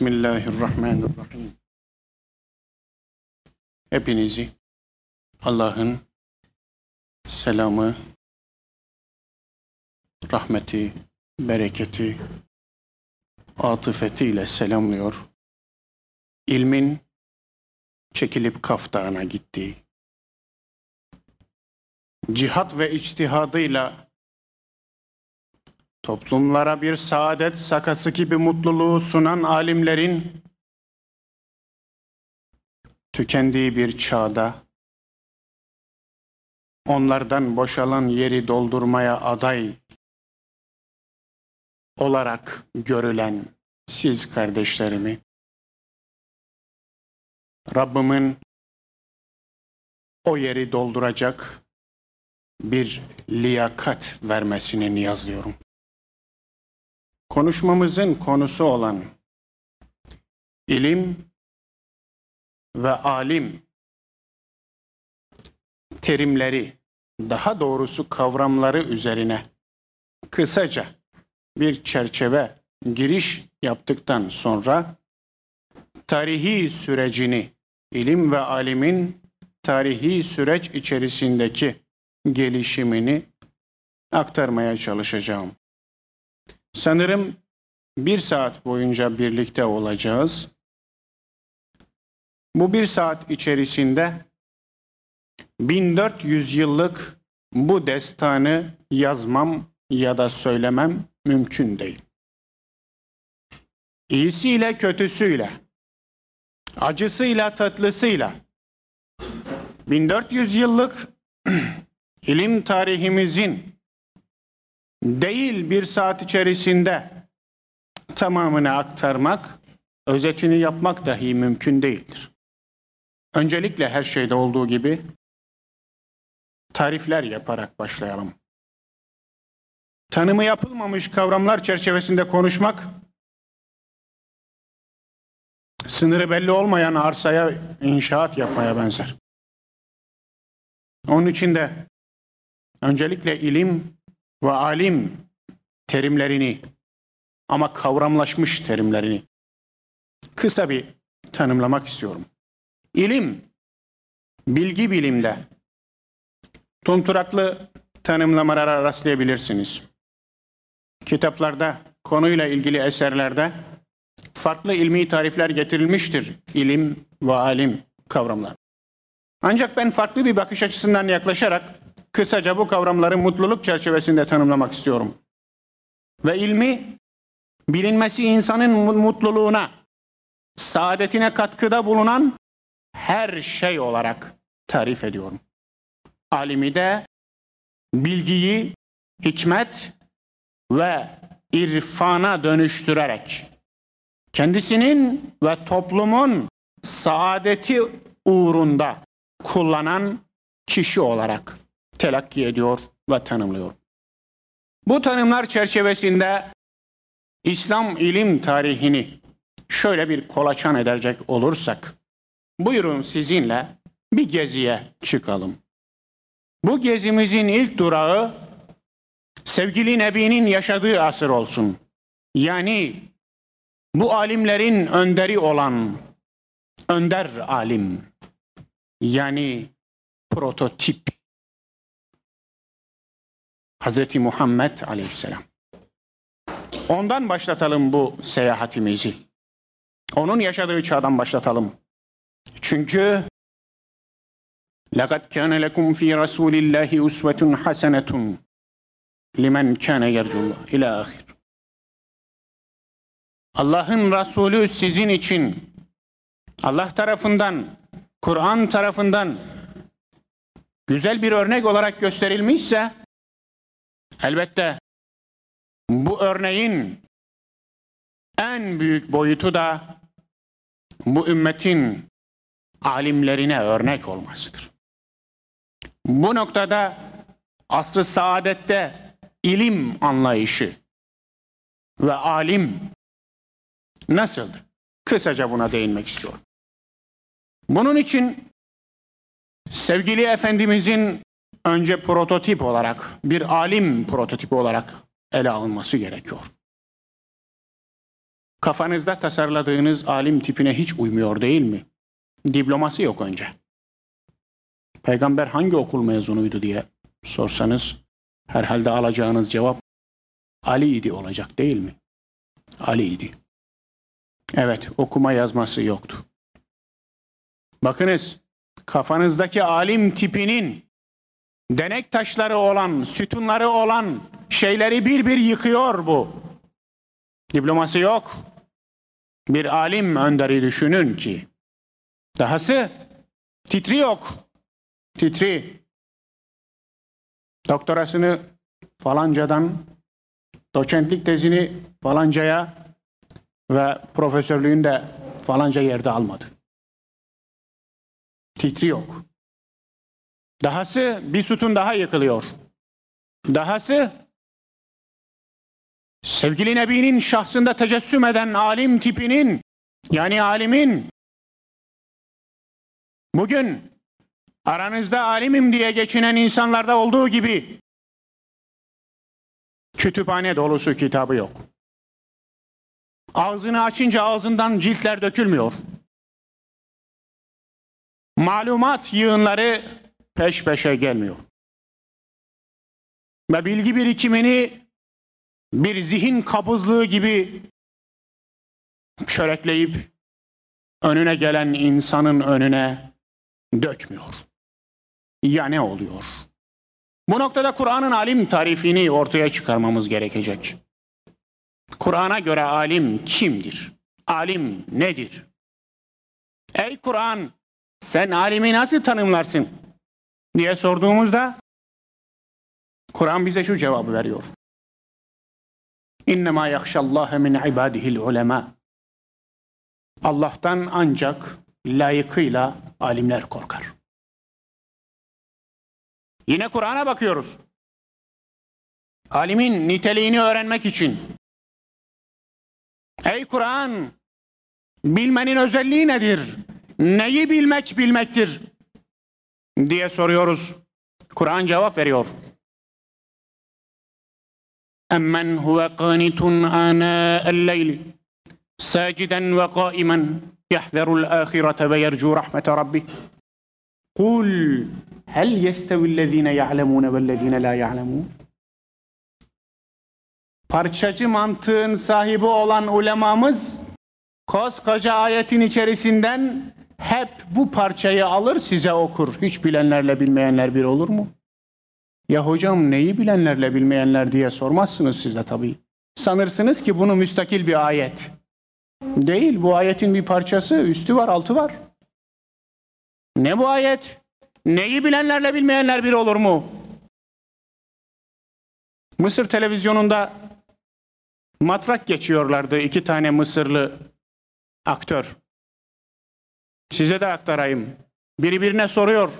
Bismillahirrahmanirrahim. Hepinizi Allah'ın selamı, rahmeti, bereketi, atıfetiyle selamlıyor. İlmin çekilip kaftağına gittiği, cihat ve içtihadıyla toplumlara bir saadet sakası gibi mutluluğu sunan alimlerin tükendiği bir çağda onlardan boşalan yeri doldurmaya aday olarak görülen siz kardeşlerimi Rabbimin o yeri dolduracak bir liyakat vermesini niyazlıyorum. Konuşmamızın konusu olan ilim ve alim terimleri, daha doğrusu kavramları üzerine kısaca bir çerçeve giriş yaptıktan sonra tarihi sürecini, ilim ve alimin tarihi süreç içerisindeki gelişimini aktarmaya çalışacağım. Sanırım bir saat boyunca birlikte olacağız. Bu bir saat içerisinde 1400 yıllık bu destanı yazmam ya da söylemem mümkün değil. İyisiyle kötüsüyle, acısıyla tatlısıyla 1400 yıllık ilim tarihimizin değil bir saat içerisinde tamamını aktarmak, özetini yapmak dahi mümkün değildir. Öncelikle her şeyde olduğu gibi tarifler yaparak başlayalım. Tanımı yapılmamış kavramlar çerçevesinde konuşmak, sınırı belli olmayan arsaya inşaat yapmaya benzer. Onun için de öncelikle ilim ve alim terimlerini ama kavramlaşmış terimlerini kısa bir tanımlamak istiyorum. İlim, bilgi bilimde tunturaklı tanımlamalara rastlayabilirsiniz. Kitaplarda, konuyla ilgili eserlerde farklı ilmi tarifler getirilmiştir ilim ve alim kavramlar. Ancak ben farklı bir bakış açısından yaklaşarak kısaca bu kavramları mutluluk çerçevesinde tanımlamak istiyorum. Ve ilmi bilinmesi insanın mutluluğuna, saadetine katkıda bulunan her şey olarak tarif ediyorum. Alimi de bilgiyi hikmet ve irfana dönüştürerek kendisinin ve toplumun saadeti uğrunda kullanan kişi olarak telakki ediyor ve tanımlıyor. Bu tanımlar çerçevesinde İslam ilim tarihini şöyle bir kolaçan edecek olursak, buyurun sizinle bir geziye çıkalım. Bu gezimizin ilk durağı sevgili Nebi'nin yaşadığı asır olsun. Yani bu alimlerin önderi olan önder alim yani prototip Hazreti Muhammed Aleyhisselam. Ondan başlatalım bu seyahatimizi. Onun yaşadığı çağdan başlatalım. Çünkü لَقَدْ كَانَ لَكُمْ ف۪ي رَسُولِ اللّٰهِ اُسْوَةٌ حَسَنَةٌ limen kâne yercullah ila ahir. Allah'ın Resulü sizin için Allah tarafından, Kur'an tarafından güzel bir örnek olarak gösterilmişse elbette bu örneğin en büyük boyutu da bu ümmetin alimlerine örnek olmasıdır. Bu noktada asr-ı saadette ilim anlayışı ve alim nasıldı? Kısaca buna değinmek istiyorum. Bunun için sevgili Efendimizin önce prototip olarak, bir alim prototipi olarak ele alınması gerekiyor. kafanızda tasarladığınız alim tipine hiç uymuyor değil mi? Diploması yok önce. Peygamber hangi okul mezunuydu diye sorsanız herhalde alacağınız cevap Ali idi olacak değil mi? Ali idi. Evet, okuma yazması yoktu. Bakınız, kafanızdaki alim tipinin denek taşları olan, sütunları olan şeyleri bir bir yıkıyor bu. Diploması yok. Bir alim önderi düşünün ki. Dahası titri yok. Titri. Doktorasını falancadan, doçentlik tezini falancaya ve profesörlüğünü de falanca yerde almadı. Titri yok. Dahası bir sütun daha yıkılıyor. Dahası sevgili Nebi'nin şahsında tecessüm eden alim tipinin yani alimin bugün aranızda alimim diye geçinen insanlarda olduğu gibi kütüphane dolusu kitabı yok. Ağzını açınca ağzından ciltler dökülmüyor. Malumat yığınları peş peşe gelmiyor. Ve bilgi birikimini bir zihin kabızlığı gibi çörekleyip önüne gelen insanın önüne dökmüyor. Ya ne oluyor? Bu noktada Kur'an'ın alim tarifini ortaya çıkarmamız gerekecek. Kur'an'a göre alim kimdir? Alim nedir? Ey Kur'an, sen alimi nasıl tanımlarsın? Diye sorduğumuzda Kur'an bize şu cevabı veriyor. İnnemâ yakşallâhe min ibâdihil ulema. Allah'tan ancak layıkıyla alimler korkar. Yine Kur'an'a bakıyoruz. Alimin niteliğini öğrenmek için. Ey Kur'an! Bilmenin özelliği nedir? Neyi bilmek bilmektir? Diye soruyoruz. Kur'an cevap veriyor. Emmen huve qanitun ana'el leyli saciden ve qaimen yahzerul ahirete ve yercu rahmete rabbih. Kul hel yestevillezine ya'lemune vellezine la ya'lemun? Parçacı mantığın sahibi olan ulemamız koskoca ayetin içerisinden hep bu parçayı alır size okur. Hiç bilenlerle bilmeyenler bir olur mu? Ya hocam neyi bilenlerle bilmeyenler diye sormazsınız size tabii. Sanırsınız ki bunu müstakil bir ayet. Değil bu ayetin bir parçası üstü var altı var. Ne bu ayet? Neyi bilenlerle bilmeyenler bir olur mu? Mısır televizyonunda matrak geçiyorlardı iki tane Mısırlı aktör. Size de aktarayım. Biri birine soruyor.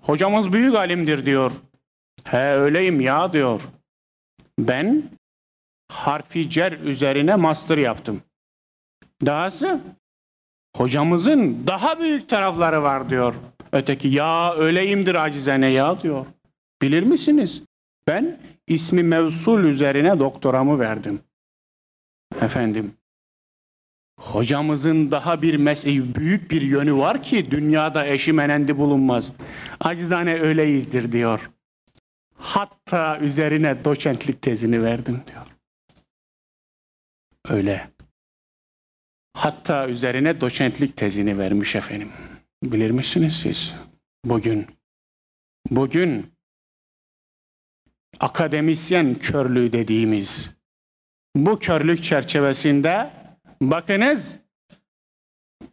Hocamız büyük alimdir diyor. He öyleyim ya diyor. Ben harfi cer üzerine master yaptım. Dahası hocamızın daha büyük tarafları var diyor. Öteki ya öyleyimdir acizane ya diyor. Bilir misiniz? Ben ismi mevsul üzerine doktoramı verdim. Efendim Hocamızın daha bir mesleği, büyük bir yönü var ki dünyada eşi menendi bulunmaz. Acizane öyleyizdir diyor. Hatta üzerine doçentlik tezini verdim diyor. Öyle. Hatta üzerine doçentlik tezini vermiş efendim. Bilir misiniz siz? Bugün, bugün akademisyen körlüğü dediğimiz bu körlük çerçevesinde Bakınız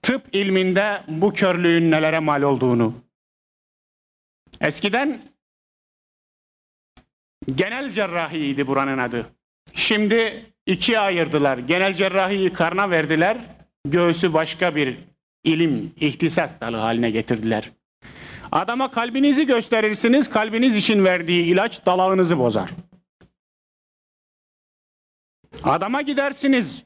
tıp ilminde bu körlüğün nelere mal olduğunu. Eskiden genel cerrahiydi buranın adı. Şimdi ikiye ayırdılar. Genel cerrahiyi karna verdiler. Göğsü başka bir ilim, ihtisas dalı haline getirdiler. Adama kalbinizi gösterirsiniz, kalbiniz için verdiği ilaç dalağınızı bozar. Adama gidersiniz,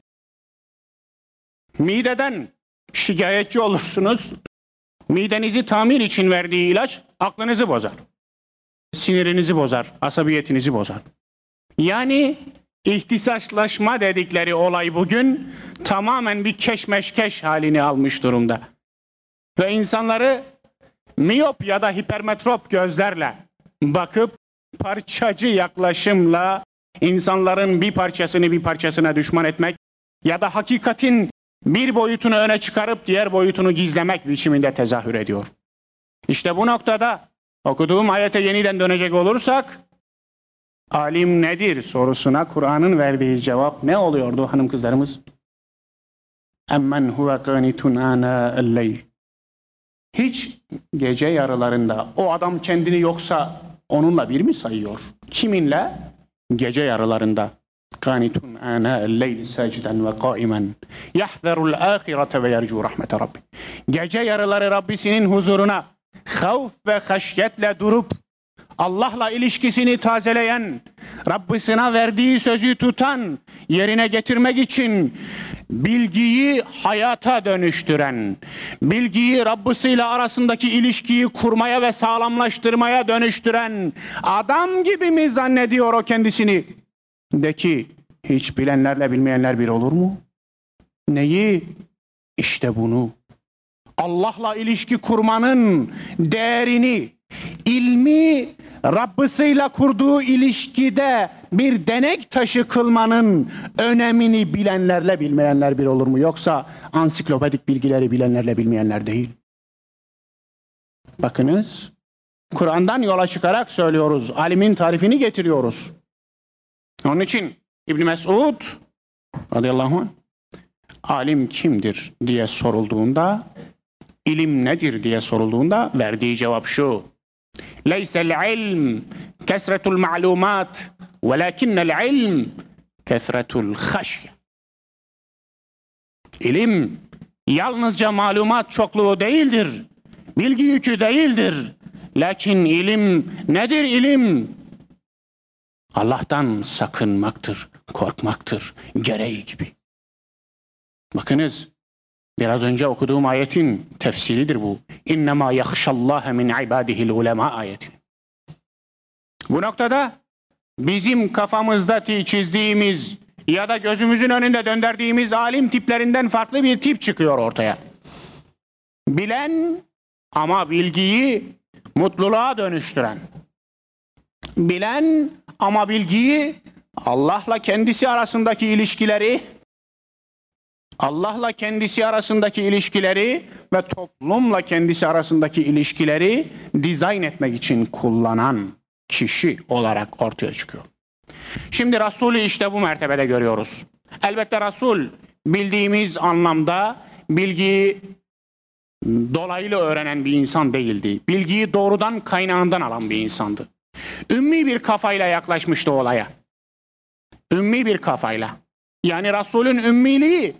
Mideden şikayetçi olursunuz. Midenizi tamir için verdiği ilaç aklınızı bozar. Sinirinizi bozar, asabiyetinizi bozar. Yani ihtisaslaşma dedikleri olay bugün tamamen bir keşmeşkeş halini almış durumda. Ve insanları miyop ya da hipermetrop gözlerle bakıp parçacı yaklaşımla insanların bir parçasını bir parçasına düşman etmek ya da hakikatin bir boyutunu öne çıkarıp diğer boyutunu gizlemek biçiminde tezahür ediyor. İşte bu noktada okuduğum ayete yeniden dönecek olursak alim nedir sorusuna Kur'an'ın verdiği cevap ne oluyordu hanım kızlarımız? Emmen huve qanitun ana el-leyl. Hiç gece yarılarında o adam kendini yoksa onunla bir mi sayıyor? Kiminle? Gece yarılarında. Kanitun ana el-leyl saciden ve qaimen yahzarul ahirete ve yercu rahmete rabbi. Gece yarıları Rabbisinin huzuruna havf ve haşyetle durup Allah'la ilişkisini tazeleyen, Rabbisine verdiği sözü tutan, yerine getirmek için bilgiyi hayata dönüştüren, bilgiyi Rabbisiyle arasındaki ilişkiyi kurmaya ve sağlamlaştırmaya dönüştüren adam gibi mi zannediyor o kendisini? De ki hiç bilenlerle bilmeyenler bir olur mu? Neyi? İşte bunu. Allah'la ilişki kurmanın değerini, ilmi Rabbisiyle kurduğu ilişkide bir denek taşı kılmanın önemini bilenlerle bilmeyenler bir olur mu? Yoksa ansiklopedik bilgileri bilenlerle bilmeyenler değil. Bakınız, Kur'an'dan yola çıkarak söylüyoruz, alimin tarifini getiriyoruz. Onun için İbn Mesud radıyallahu anh alim kimdir diye sorulduğunda ilim nedir diye sorulduğunda verdiği cevap şu. Leysel ilm kesretul ma'lumat velakinnel ilm kesretul haşye. İlim yalnızca malumat çokluğu değildir. Bilgi yükü değildir. Lakin ilim nedir ilim? Allah'tan sakınmaktır, korkmaktır, gereği gibi. Bakınız, biraz önce okuduğum ayetin tefsiridir bu. İnnemâ yakşallâhe min ibâdihil ulema ayeti. Bu noktada bizim kafamızda çizdiğimiz ya da gözümüzün önünde döndürdüğümüz alim tiplerinden farklı bir tip çıkıyor ortaya. Bilen ama bilgiyi mutluluğa dönüştüren. Bilen ama bilgiyi Allah'la kendisi arasındaki ilişkileri Allah'la kendisi arasındaki ilişkileri ve toplumla kendisi arasındaki ilişkileri dizayn etmek için kullanan kişi olarak ortaya çıkıyor. Şimdi Resulü işte bu mertebede görüyoruz. Elbette Resul bildiğimiz anlamda bilgiyi dolaylı öğrenen bir insan değildi. Bilgiyi doğrudan kaynağından alan bir insandı. Ümmi bir kafayla yaklaşmıştı olaya. Ümmi bir kafayla. Yani Resul'ün ümmiliği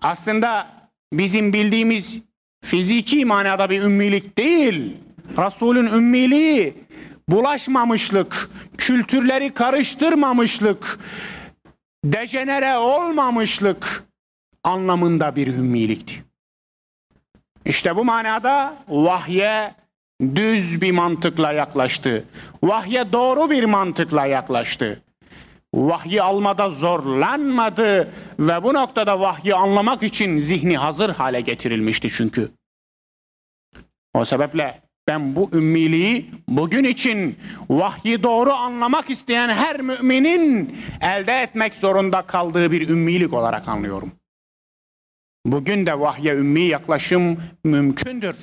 aslında bizim bildiğimiz fiziki manada bir ümmilik değil. Resul'ün ümmiliği bulaşmamışlık, kültürleri karıştırmamışlık, dejenere olmamışlık anlamında bir ümmilikti. İşte bu manada vahye düz bir mantıkla yaklaştı. Vahye doğru bir mantıkla yaklaştı. Vahyi almada zorlanmadı ve bu noktada vahyi anlamak için zihni hazır hale getirilmişti çünkü. O sebeple ben bu ümmiliği bugün için vahyi doğru anlamak isteyen her müminin elde etmek zorunda kaldığı bir ümmilik olarak anlıyorum. Bugün de vahye ümmi yaklaşım mümkündür.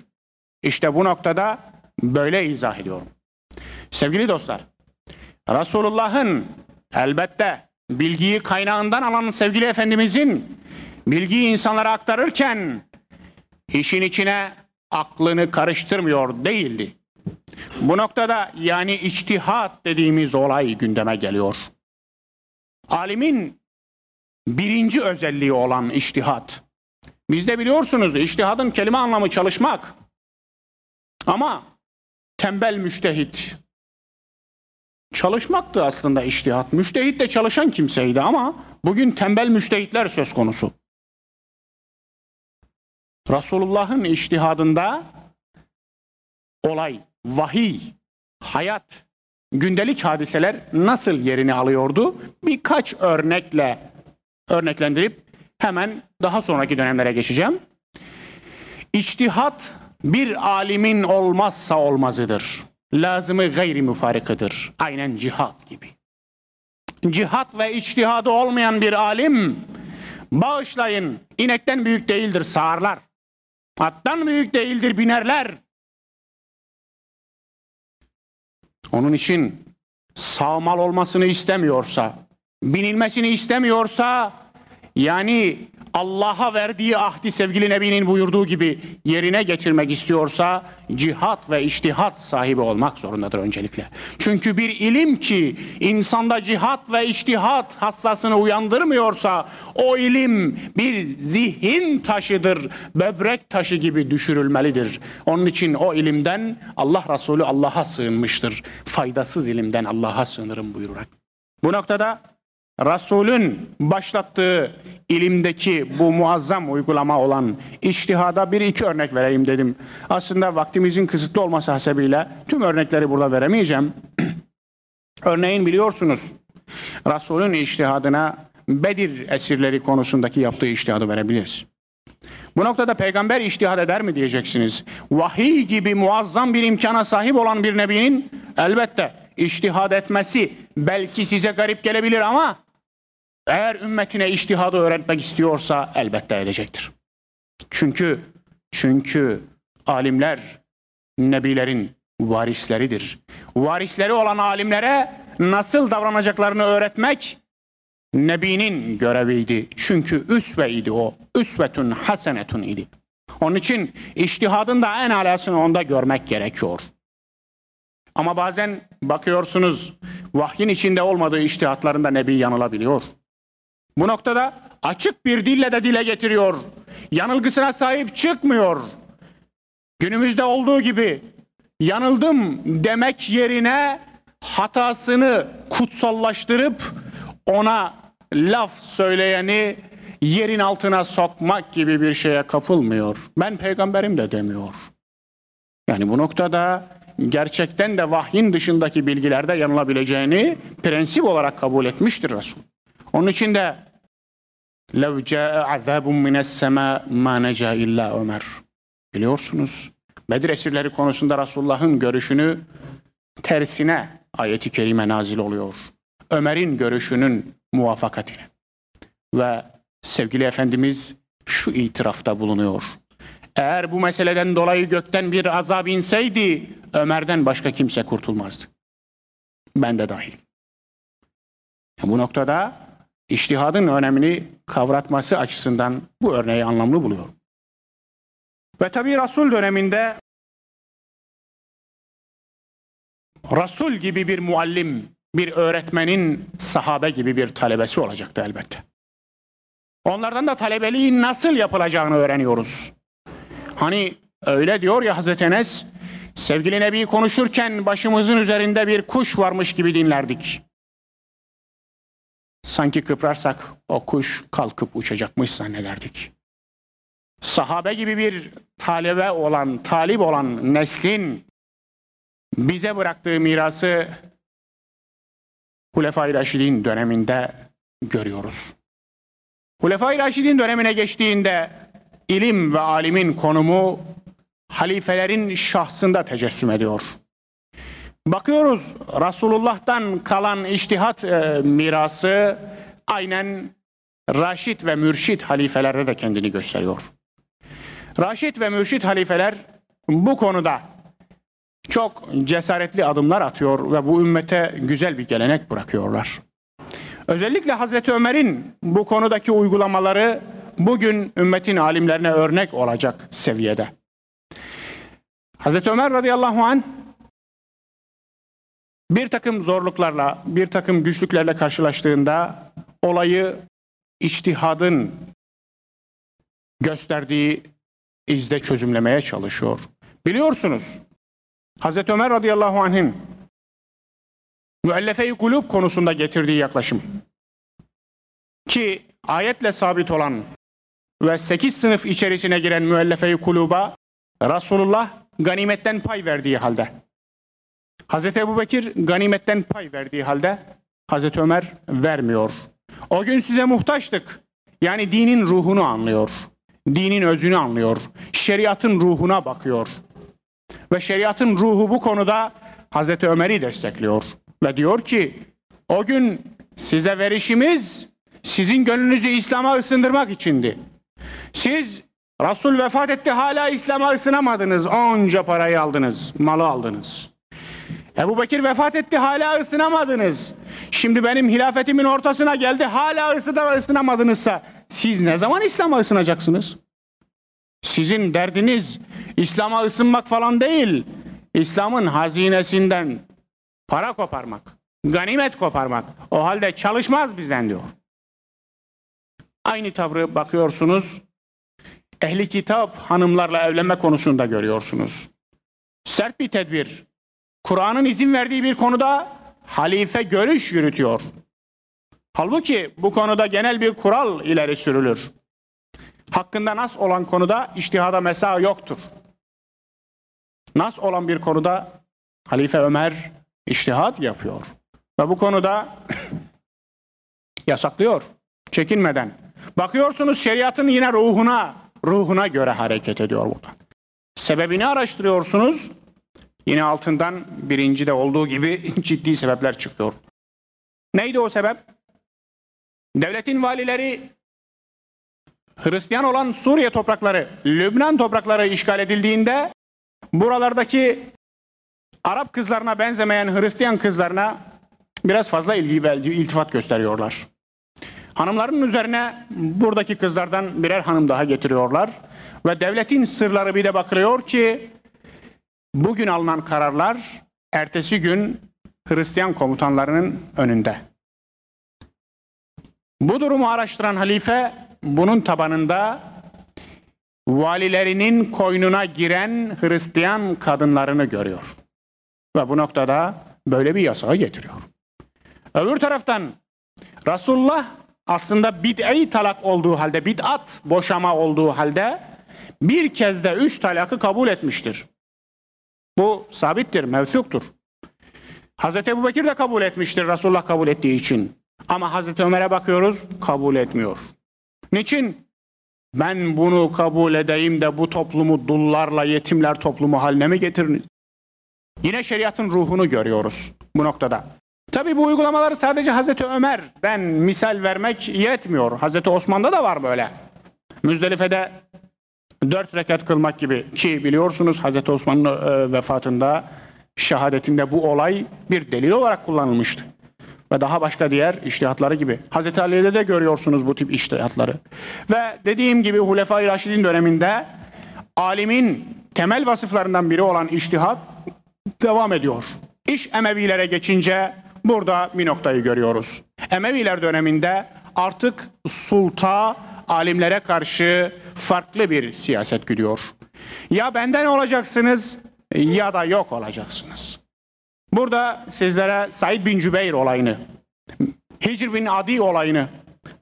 İşte bu noktada böyle izah ediyorum. Sevgili dostlar, Resulullah'ın elbette bilgiyi kaynağından alan sevgili Efendimizin bilgiyi insanlara aktarırken işin içine aklını karıştırmıyor değildi. Bu noktada yani içtihat dediğimiz olay gündeme geliyor. Alimin birinci özelliği olan içtihat. Bizde biliyorsunuz içtihadın kelime anlamı çalışmak. Ama tembel müştehit. Çalışmaktı aslında içtihat. Müştehit de çalışan kimseydi ama bugün tembel müştehitler söz konusu. Resulullah'ın içtihadında olay, vahiy, hayat, gündelik hadiseler nasıl yerini alıyordu? Birkaç örnekle örneklendirip hemen daha sonraki dönemlere geçeceğim. İçtihat bir alimin olmazsa olmazıdır. Lazımı gayri müfarikıdır. Aynen cihat gibi. Cihat ve içtihadı olmayan bir alim bağışlayın inekten büyük değildir sağırlar. Attan büyük değildir binerler. Onun için sağmal olmasını istemiyorsa, binilmesini istemiyorsa yani Allah'a verdiği ahdi sevgili Nebi'nin buyurduğu gibi yerine getirmek istiyorsa cihat ve iştihat sahibi olmak zorundadır öncelikle. Çünkü bir ilim ki insanda cihat ve iştihat hassasını uyandırmıyorsa o ilim bir zihin taşıdır, böbrek taşı gibi düşürülmelidir. Onun için o ilimden Allah Resulü Allah'a sığınmıştır. Faydasız ilimden Allah'a sığınırım buyurarak. Bu noktada Resulün başlattığı ilimdeki bu muazzam uygulama olan iştihada bir iki örnek vereyim dedim. Aslında vaktimizin kısıtlı olması hasebiyle tüm örnekleri burada veremeyeceğim. Örneğin biliyorsunuz Resulün iştihadına Bedir esirleri konusundaki yaptığı iştihadı verebiliriz. Bu noktada peygamber iştihad eder mi diyeceksiniz. Vahiy gibi muazzam bir imkana sahip olan bir nebinin elbette iştihad etmesi belki size garip gelebilir ama eğer ümmetine iştihadı öğretmek istiyorsa elbette edecektir. Çünkü çünkü alimler nebilerin varisleridir. Varisleri olan alimlere nasıl davranacaklarını öğretmek nebinin göreviydi. Çünkü üsveydi o. Üsvetün hasenetun idi. Onun için iştihadın da en alasını onda görmek gerekiyor. Ama bazen bakıyorsunuz vahyin içinde olmadığı iştihatlarında Nebi yanılabiliyor. Bu noktada açık bir dille de dile getiriyor. Yanılgısına sahip çıkmıyor. Günümüzde olduğu gibi yanıldım demek yerine hatasını kutsallaştırıp ona laf söyleyeni yerin altına sokmak gibi bir şeye kapılmıyor. Ben peygamberim de demiyor. Yani bu noktada gerçekten de vahyin dışındaki bilgilerde yanılabileceğini prensip olarak kabul etmiştir Resul. Onun için de لَوْ جَاءَ عَذَابٌ مِنَ السَّمَا مَا نَجَا illa Ömer. Biliyorsunuz Bedir esirleri konusunda Resulullah'ın görüşünü tersine ayeti kerime nazil oluyor. Ömer'in görüşünün muvafakatine. Ve sevgili Efendimiz şu itirafta bulunuyor. Eğer bu meseleden dolayı gökten bir azap inseydi Ömer'den başka kimse kurtulmazdı. Ben de dahil. Bu noktada iştihadın önemini kavratması açısından bu örneği anlamlı buluyorum. Ve tabi Resul döneminde Resul gibi bir muallim, bir öğretmenin sahabe gibi bir talebesi olacaktı elbette. Onlardan da talebeliğin nasıl yapılacağını öğreniyoruz. Hani öyle diyor ya Hazreti Enes, sevgili Nebi konuşurken başımızın üzerinde bir kuş varmış gibi dinlerdik. Sanki kıprarsak o kuş kalkıp uçacakmış zannederdik. Sahabe gibi bir talebe olan, talip olan neslin bize bıraktığı mirası Hulefai Raşidin döneminde görüyoruz. Hulefai Raşidin dönemine geçtiğinde ilim ve alimin konumu halifelerin şahsında tecessüm ediyor. Bakıyoruz Resulullah'tan kalan iştihat e, mirası aynen Raşid ve Mürşid halifelerde de kendini gösteriyor. Raşid ve Mürşid halifeler bu konuda çok cesaretli adımlar atıyor ve bu ümmete güzel bir gelenek bırakıyorlar. Özellikle Hazreti Ömer'in bu konudaki uygulamaları bugün ümmetin alimlerine örnek olacak seviyede. Hazreti Ömer radıyallahu anh bir takım zorluklarla, bir takım güçlüklerle karşılaştığında olayı içtihadın gösterdiği izde çözümlemeye çalışıyor. Biliyorsunuz Hazreti Ömer radıyallahu anh'in müellefe-i kulüp konusunda getirdiği yaklaşım ki ayetle sabit olan ve sekiz sınıf içerisine giren müellefe-i kuluba Resulullah ganimetten pay verdiği halde Hazreti Ebubekir ganimetten pay verdiği halde Hazreti Ömer vermiyor. O gün size muhtaçtık. Yani dinin ruhunu anlıyor. Dinin özünü anlıyor. Şeriatın ruhuna bakıyor. Ve şeriatın ruhu bu konuda Hazreti Ömer'i destekliyor. Ve diyor ki o gün size verişimiz sizin gönlünüzü İslam'a ısındırmak içindi. Siz Resul vefat etti hala İslam'a ısınamadınız. Onca parayı aldınız, malı aldınız. Ebu Bekir vefat etti hala ısınamadınız. Şimdi benim hilafetimin ortasına geldi hala ısınar ısınamadınızsa siz ne zaman İslam'a ısınacaksınız? Sizin derdiniz İslam'a ısınmak falan değil. İslam'ın hazinesinden para koparmak, ganimet koparmak. O halde çalışmaz bizden diyor. Aynı tavrı bakıyorsunuz. Ehli kitap hanımlarla evlenme konusunda görüyorsunuz. Sert bir tedbir. Kur'an'ın izin verdiği bir konuda halife görüş yürütüyor. Halbuki bu konuda genel bir kural ileri sürülür. Hakkında nas olan konuda iştihada mesa yoktur. Nas olan bir konuda Halife Ömer iştihat yapıyor. Ve bu konuda yasaklıyor. Çekinmeden. Bakıyorsunuz şeriatın yine ruhuna, ruhuna göre hareket ediyor burada. Sebebini araştırıyorsunuz. Yine altından birinci de olduğu gibi ciddi sebepler çıkıyor. Neydi o sebep? Devletin valileri Hristiyan olan Suriye toprakları, Lübnan toprakları işgal edildiğinde buralardaki Arap kızlarına benzemeyen Hristiyan kızlarına biraz fazla ilgi ve iltifat gösteriyorlar. Hanımların üzerine buradaki kızlardan birer hanım daha getiriyorlar ve devletin sırları bir de bakılıyor ki bugün alınan kararlar ertesi gün Hristiyan komutanlarının önünde. Bu durumu araştıran halife bunun tabanında valilerinin koynuna giren Hristiyan kadınlarını görüyor. Ve bu noktada böyle bir yasağı getiriyor. Öbür taraftan Resulullah aslında bid'i talak olduğu halde, bid'at boşama olduğu halde bir kez de üç talakı kabul etmiştir. Bu sabittir, mevsuktur. Hazreti Ebu Bekir de kabul etmiştir Resulullah kabul ettiği için. Ama Hazreti Ömer'e bakıyoruz, kabul etmiyor. Niçin? Ben bunu kabul edeyim de bu toplumu dullarla yetimler toplumu haline mi getiriniz? Yine şeriatın ruhunu görüyoruz bu noktada. Tabi bu uygulamaları sadece Hazreti Ömer'den misal vermek yetmiyor. Hazreti Osman'da da var böyle. Müzdelife'de dört rekat kılmak gibi ki biliyorsunuz Hazreti Osman'ın e, vefatında şehadetinde bu olay bir delil olarak kullanılmıştı. Ve daha başka diğer iştihatları gibi. Hazreti Ali'de de görüyorsunuz bu tip iştihatları. Ve dediğim gibi Hulefai Raşidin döneminde alimin temel vasıflarından biri olan iştihat devam ediyor. İş Emevilere geçince burada bir noktayı görüyoruz. Emeviler döneminde artık sulta alimlere karşı farklı bir siyaset gidiyor. Ya benden olacaksınız ya da yok olacaksınız. Burada sizlere Said bin Cübeyr olayını, Hicr bin Adi olayını,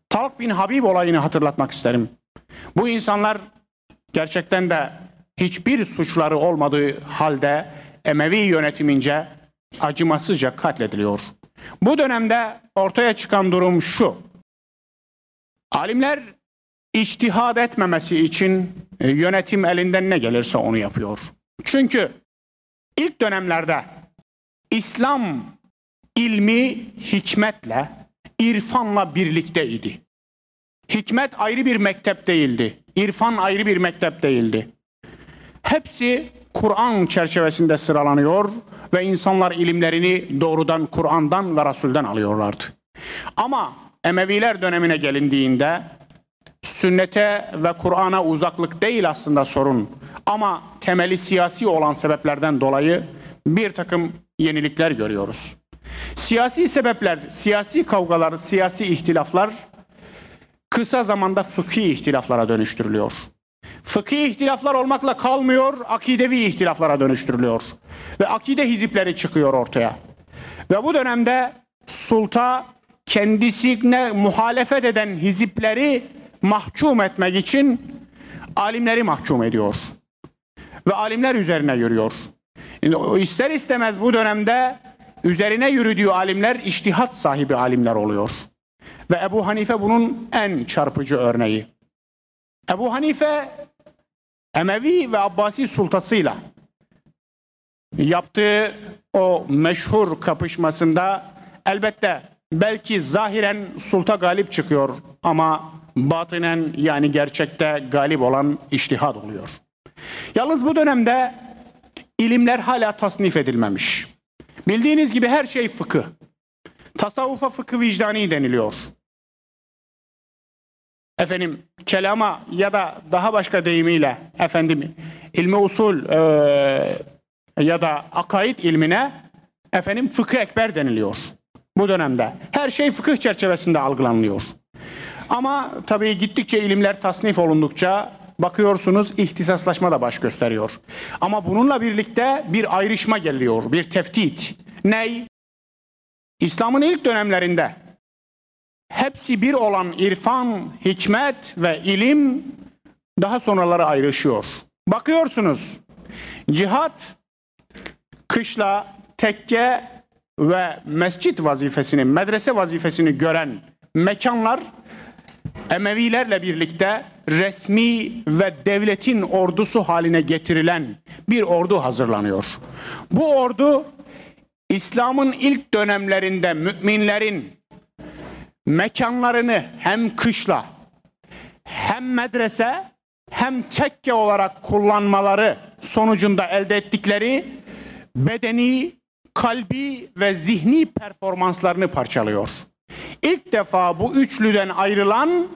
Talk bin Habib olayını hatırlatmak isterim. Bu insanlar gerçekten de hiçbir suçları olmadığı halde Emevi yönetimince acımasızca katlediliyor. Bu dönemde ortaya çıkan durum şu. Alimler içtihad etmemesi için e, yönetim elinden ne gelirse onu yapıyor. Çünkü ilk dönemlerde İslam ilmi hikmetle, irfanla birlikteydi. Hikmet ayrı bir mektep değildi. İrfan ayrı bir mektep değildi. Hepsi Kur'an çerçevesinde sıralanıyor ve insanlar ilimlerini doğrudan Kur'an'dan ve Resul'den alıyorlardı. Ama Emeviler dönemine gelindiğinde sünnete ve Kur'an'a uzaklık değil aslında sorun. Ama temeli siyasi olan sebeplerden dolayı bir takım yenilikler görüyoruz. Siyasi sebepler, siyasi kavgalar, siyasi ihtilaflar kısa zamanda fıkhi ihtilaflara dönüştürülüyor. Fıkhi ihtilaflar olmakla kalmıyor, akidevi ihtilaflara dönüştürülüyor. Ve akide hizipleri çıkıyor ortaya. Ve bu dönemde sulta kendisine muhalefet eden hizipleri mahkum etmek için alimleri mahkum ediyor. Ve alimler üzerine yürüyor. İster istemez bu dönemde üzerine yürüdüğü alimler iştihat sahibi alimler oluyor. Ve Ebu Hanife bunun en çarpıcı örneği. Ebu Hanife Emevi ve Abbasi sultasıyla yaptığı o meşhur kapışmasında elbette belki zahiren sulta galip çıkıyor ama batinen yani gerçekte galip olan iştihad oluyor. Yalnız bu dönemde ilimler hala tasnif edilmemiş. Bildiğiniz gibi her şey fıkıh. Tasavvufa fıkıh vicdani deniliyor. Efendim kelama ya da daha başka deyimiyle efendim ilmi usul e, ya da akaid ilmine efendim fıkıh ekber deniliyor bu dönemde. Her şey fıkıh çerçevesinde algılanıyor. Ama tabii gittikçe ilimler tasnif olundukça bakıyorsunuz ihtisaslaşma da baş gösteriyor. Ama bununla birlikte bir ayrışma geliyor, bir teftit. Ney? İslam'ın ilk dönemlerinde hepsi bir olan irfan, hikmet ve ilim daha sonraları ayrışıyor. Bakıyorsunuz cihat, kışla, tekke ve mescit vazifesini, medrese vazifesini gören mekanlar Emevilerle birlikte resmi ve devletin ordusu haline getirilen bir ordu hazırlanıyor. Bu ordu İslam'ın ilk dönemlerinde müminlerin mekanlarını hem kışla hem medrese hem tekke olarak kullanmaları sonucunda elde ettikleri bedeni, kalbi ve zihni performanslarını parçalıyor. İlk defa bu üçlüden ayrılan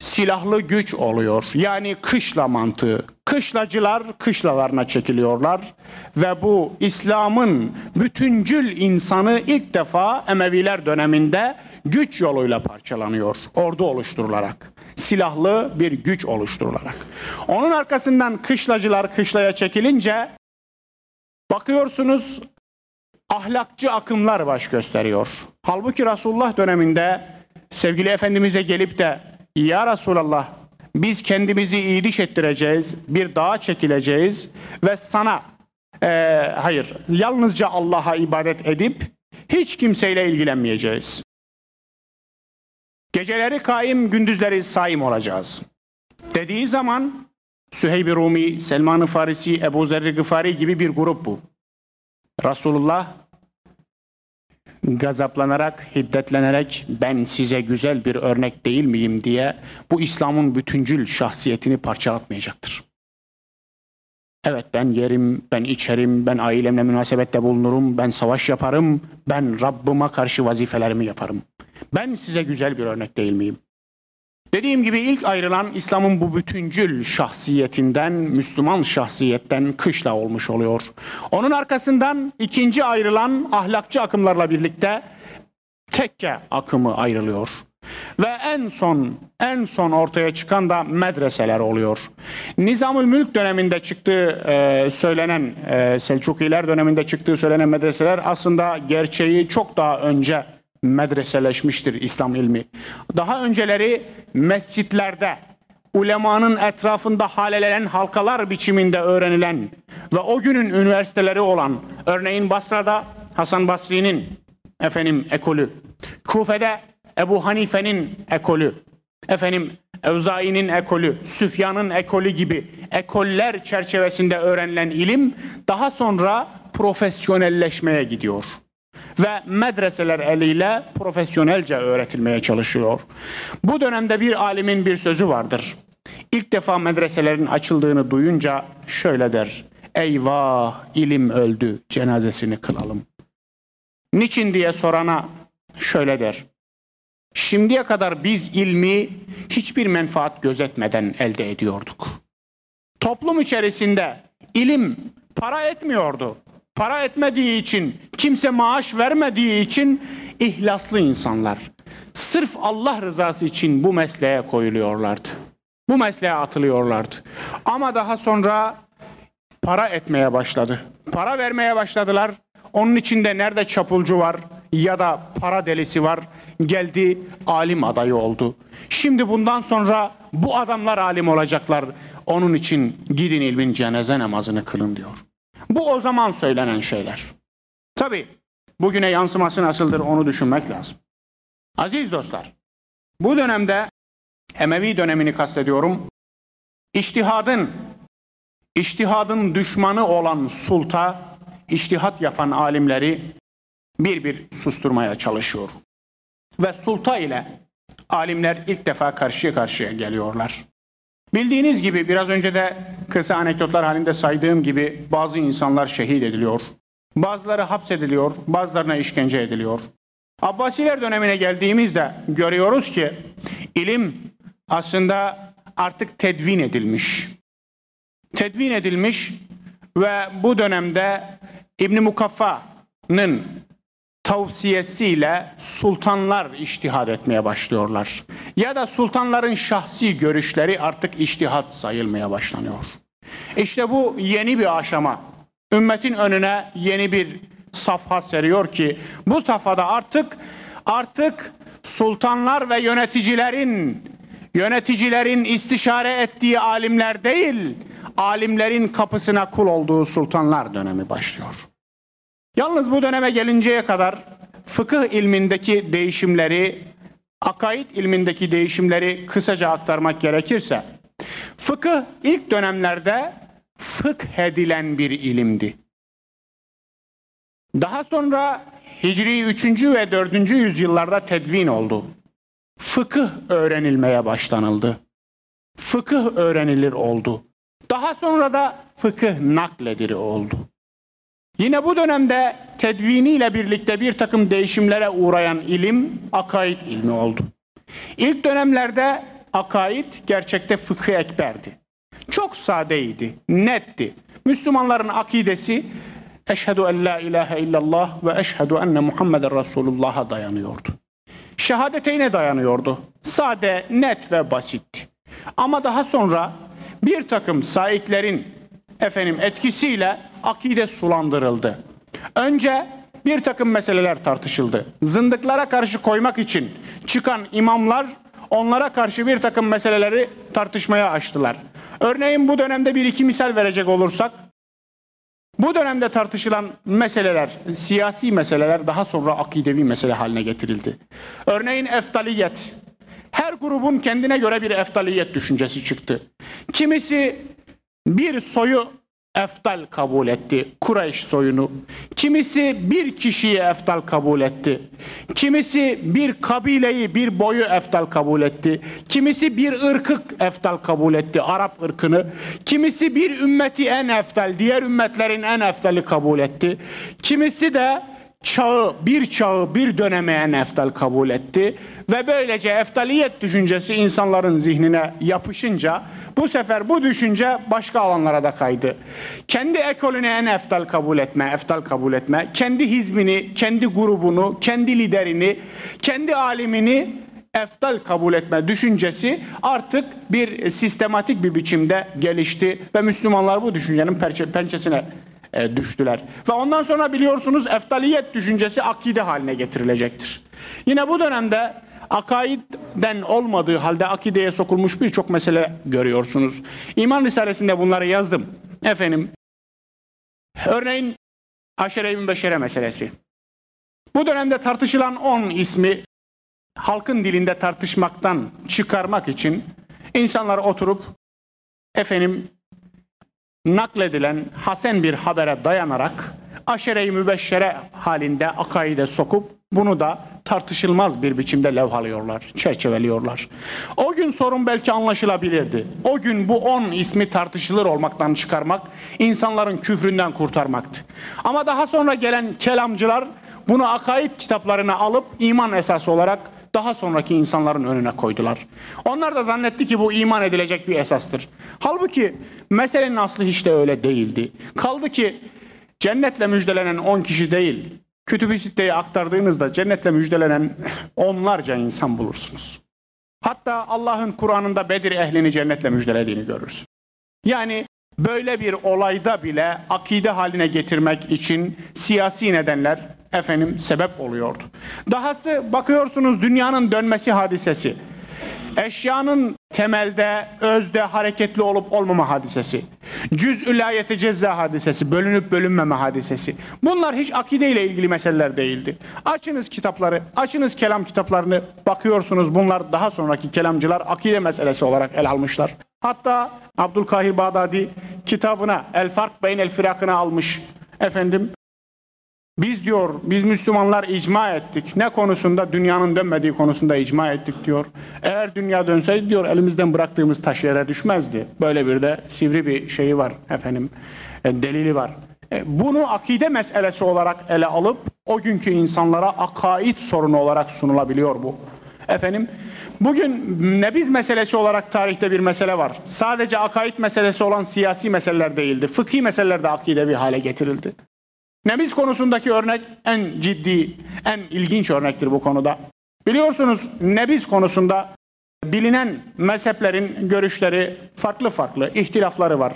silahlı güç oluyor. Yani kışla mantığı. Kışlacılar kışlalarına çekiliyorlar ve bu İslam'ın bütüncül insanı ilk defa Emeviler döneminde güç yoluyla parçalanıyor. Ordu oluşturularak. Silahlı bir güç oluşturularak. Onun arkasından kışlacılar kışlaya çekilince bakıyorsunuz ahlakçı akımlar baş gösteriyor. Halbuki Resulullah döneminde sevgili Efendimiz'e gelip de Ya Resulallah biz kendimizi iyiliş ettireceğiz, bir dağa çekileceğiz ve sana e, hayır yalnızca Allah'a ibadet edip hiç kimseyle ilgilenmeyeceğiz. Geceleri kaim, gündüzleri saim olacağız. Dediği zaman Süheyb-i Rumi, Selman-ı Farisi, Ebu Zerri Gıfari gibi bir grup bu. Resulullah gazaplanarak, hiddetlenerek ben size güzel bir örnek değil miyim diye bu İslam'ın bütüncül şahsiyetini parçalatmayacaktır. Evet ben yerim, ben içerim, ben ailemle münasebette bulunurum, ben savaş yaparım, ben Rabbıma karşı vazifelerimi yaparım. Ben size güzel bir örnek değil miyim? Dediğim gibi ilk ayrılan İslam'ın bu bütüncül şahsiyetinden, Müslüman şahsiyetten kışla olmuş oluyor. Onun arkasından ikinci ayrılan ahlakçı akımlarla birlikte tekke akımı ayrılıyor. Ve en son en son ortaya çıkan da medreseler oluyor. Nizamül Mülk döneminde çıktığı e, söylenen e, Selçukiler döneminde çıktığı söylenen medreseler aslında gerçeği çok daha önce medreseleşmiştir İslam ilmi. Daha önceleri mescitlerde ulemanın etrafında halelenen halkalar biçiminde öğrenilen ve o günün üniversiteleri olan örneğin Basra'da Hasan Basri'nin efendim ekolü, Kufe'de Ebu Hanife'nin ekolü, efendim Evzai'nin ekolü, Süfyan'ın ekolü gibi ekoller çerçevesinde öğrenilen ilim daha sonra profesyonelleşmeye gidiyor ve medreseler eliyle profesyonelce öğretilmeye çalışıyor. Bu dönemde bir alimin bir sözü vardır. İlk defa medreselerin açıldığını duyunca şöyle der. Eyvah ilim öldü cenazesini kılalım. Niçin diye sorana şöyle der. Şimdiye kadar biz ilmi hiçbir menfaat gözetmeden elde ediyorduk. Toplum içerisinde ilim para etmiyordu para etmediği için, kimse maaş vermediği için ihlaslı insanlar. Sırf Allah rızası için bu mesleğe koyuluyorlardı. Bu mesleğe atılıyorlardı. Ama daha sonra para etmeye başladı. Para vermeye başladılar. Onun içinde nerede çapulcu var ya da para delisi var geldi alim adayı oldu. Şimdi bundan sonra bu adamlar alim olacaklar. Onun için gidin ilmin cenaze namazını kılın diyor. Bu o zaman söylenen şeyler. Tabi bugüne yansıması nasıldır onu düşünmek lazım. Aziz dostlar, bu dönemde Emevi dönemini kastediyorum. İçtihadın, içtihadın düşmanı olan sulta, içtihat yapan alimleri bir bir susturmaya çalışıyor. Ve sulta ile alimler ilk defa karşıya karşıya geliyorlar. Bildiğiniz gibi biraz önce de kısa anekdotlar halinde saydığım gibi bazı insanlar şehit ediliyor. Bazıları hapsediliyor, bazılarına işkence ediliyor. Abbasiler dönemine geldiğimizde görüyoruz ki ilim aslında artık tedvin edilmiş. Tedvin edilmiş ve bu dönemde İbn Mukaffa'nın tavsiyesiyle sultanlar iştihad etmeye başlıyorlar. Ya da sultanların şahsi görüşleri artık iştihad sayılmaya başlanıyor. İşte bu yeni bir aşama. Ümmetin önüne yeni bir safha seriyor ki bu safhada artık artık sultanlar ve yöneticilerin yöneticilerin istişare ettiği alimler değil, alimlerin kapısına kul olduğu sultanlar dönemi başlıyor. Yalnız bu döneme gelinceye kadar fıkıh ilmindeki değişimleri, akaid ilmindeki değişimleri kısaca aktarmak gerekirse, fıkıh ilk dönemlerde fıkh edilen bir ilimdi. Daha sonra Hicri 3. ve 4. yüzyıllarda tedvin oldu. Fıkıh öğrenilmeye başlanıldı. Fıkıh öğrenilir oldu. Daha sonra da fıkıh nakledir oldu. Yine bu dönemde tedviniyle birlikte bir takım değişimlere uğrayan ilim akaid ilmi oldu. İlk dönemlerde akaid gerçekte fıkıh ekberdi. Çok sadeydi, netti. Müslümanların akidesi eşhedü en la ilahe illallah ve eşhedü enne Muhammeden Resulullah'a dayanıyordu. Şehadeteyne dayanıyordu. Sade, net ve basit. Ama daha sonra bir takım saiklerin efendim etkisiyle akide sulandırıldı. Önce bir takım meseleler tartışıldı. Zındıklara karşı koymak için çıkan imamlar onlara karşı bir takım meseleleri tartışmaya açtılar. Örneğin bu dönemde bir iki misal verecek olursak, bu dönemde tartışılan meseleler, siyasi meseleler daha sonra akidevi mesele haline getirildi. Örneğin eftaliyet. Her grubun kendine göre bir eftaliyet düşüncesi çıktı. Kimisi bir soyu eftal kabul etti. Kureyş soyunu. Kimisi bir kişiyi eftal kabul etti. Kimisi bir kabileyi, bir boyu eftal kabul etti. Kimisi bir ırkı eftal kabul etti. Arap ırkını. Kimisi bir ümmeti en eftal, diğer ümmetlerin en eftali kabul etti. Kimisi de çağı, bir çağı, bir döneme en eftal kabul etti. Ve böylece eftaliyet düşüncesi insanların zihnine yapışınca bu sefer bu düşünce başka alanlara da kaydı. Kendi ekolünü en eftal kabul etme, eftal kabul etme, kendi hizmini, kendi grubunu, kendi liderini, kendi alimini eftal kabul etme düşüncesi artık bir sistematik bir biçimde gelişti ve Müslümanlar bu düşüncenin pençesine e, düştüler. Ve ondan sonra biliyorsunuz eftaliyet düşüncesi akide haline getirilecektir. Yine bu dönemde akaidden olmadığı halde akideye sokulmuş birçok mesele görüyorsunuz. İman Risalesi'nde bunları yazdım. Efendim, örneğin Aşere-i Beşere meselesi. Bu dönemde tartışılan 10 ismi halkın dilinde tartışmaktan çıkarmak için insanlar oturup efendim nakledilen hasen bir habere dayanarak aşere-i mübeşşere halinde akaide sokup bunu da tartışılmaz bir biçimde levhalıyorlar, çerçeveliyorlar. O gün sorun belki anlaşılabilirdi. O gün bu on ismi tartışılır olmaktan çıkarmak, insanların küfründen kurtarmaktı. Ama daha sonra gelen kelamcılar bunu akaid kitaplarına alıp iman esası olarak daha sonraki insanların önüne koydular. Onlar da zannetti ki bu iman edilecek bir esastır. Halbuki meselenin aslı hiç de öyle değildi. Kaldı ki cennetle müjdelenen on kişi değil, Kütüb-i Sitte'yi aktardığınızda cennetle müjdelenen onlarca insan bulursunuz. Hatta Allah'ın Kur'an'ında Bedir ehlini cennetle müjdelediğini görürsün. Yani böyle bir olayda bile akide haline getirmek için siyasi nedenler efendim sebep oluyordu. Dahası bakıyorsunuz dünyanın dönmesi hadisesi. Eşyanın temelde, özde hareketli olup olmama hadisesi. Cüz-ü yetecezza hadisesi, bölünüp bölünmeme hadisesi. Bunlar hiç akide ile ilgili meseleler değildi. Açınız kitapları, açınız kelam kitaplarını bakıyorsunuz bunlar daha sonraki kelamcılar akide meselesi olarak el almışlar. Hatta Abdülkahir Bağdadi kitabına El Fark Beyn El Firakına almış. Efendim biz diyor, biz Müslümanlar icma ettik. Ne konusunda? Dünyanın dönmediği konusunda icma ettik diyor. Eğer dünya dönseydi diyor, elimizden bıraktığımız taş yere düşmezdi. Böyle bir de sivri bir şeyi var efendim, e, delili var. E, bunu akide meselesi olarak ele alıp, o günkü insanlara akaid sorunu olarak sunulabiliyor bu. Efendim, bugün nebiz meselesi olarak tarihte bir mesele var. Sadece akaid meselesi olan siyasi meseleler değildi. Fıkhi meseleler de akidevi hale getirildi. Nebiz konusundaki örnek en ciddi, en ilginç örnektir bu konuda. Biliyorsunuz nebiz konusunda bilinen mezheplerin görüşleri farklı farklı, ihtilafları var.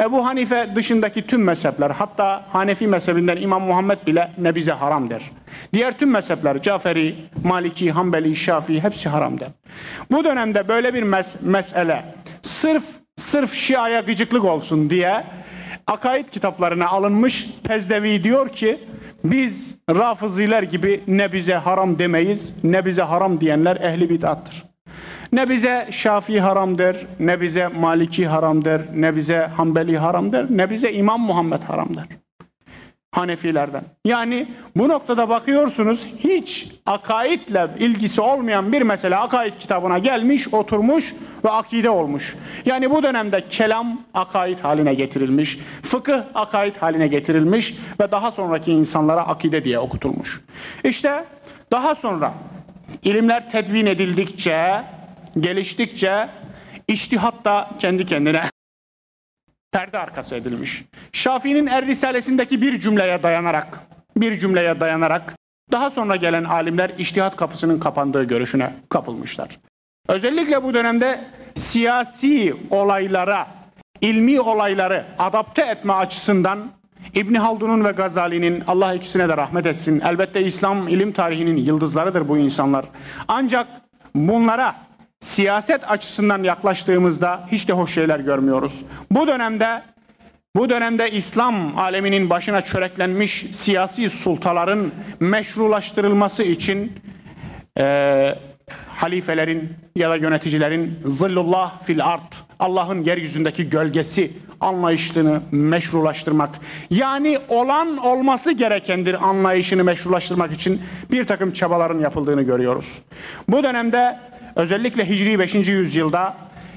Ebu Hanife dışındaki tüm mezhepler, hatta Hanefi mezhebinden İmam Muhammed bile nebize haram der. Diğer tüm mezhepler, Caferi, Maliki, Hanbeli, Şafii hepsi haram der. Bu dönemde böyle bir mes mesele sırf sırf Şia'ya gıcıklık olsun diye akaid kitaplarına alınmış Pezdevi diyor ki biz rafıziler gibi ne bize haram demeyiz ne bize haram diyenler ehli bid'attır. Ne bize Şafii haram der, ne bize Maliki haram der, ne bize Hanbeli haram der, ne bize İmam Muhammed haram der. Hanefilerden. Yani bu noktada bakıyorsunuz hiç akaidle ilgisi olmayan bir mesele akaid kitabına gelmiş, oturmuş ve akide olmuş. Yani bu dönemde kelam akaid haline getirilmiş, fıkıh akaid haline getirilmiş ve daha sonraki insanlara akide diye okutulmuş. İşte daha sonra ilimler tedvin edildikçe, geliştikçe iştihat da kendi kendine perde arkası edilmiş. Şafii'nin Er Risalesindeki bir cümleye dayanarak, bir cümleye dayanarak daha sonra gelen alimler iştihat kapısının kapandığı görüşüne kapılmışlar. Özellikle bu dönemde siyasi olaylara, ilmi olayları adapte etme açısından İbni Haldun'un ve Gazali'nin Allah ikisine de rahmet etsin. Elbette İslam ilim tarihinin yıldızlarıdır bu insanlar. Ancak bunlara siyaset açısından yaklaştığımızda hiç de hoş şeyler görmüyoruz. Bu dönemde bu dönemde İslam aleminin başına çöreklenmiş siyasi sultaların meşrulaştırılması için e, halifelerin ya da yöneticilerin zillullah fil art Allah'ın yeryüzündeki gölgesi anlayışını meşrulaştırmak yani olan olması gerekendir anlayışını meşrulaştırmak için bir takım çabaların yapıldığını görüyoruz. Bu dönemde özellikle Hicri 5. yüzyılda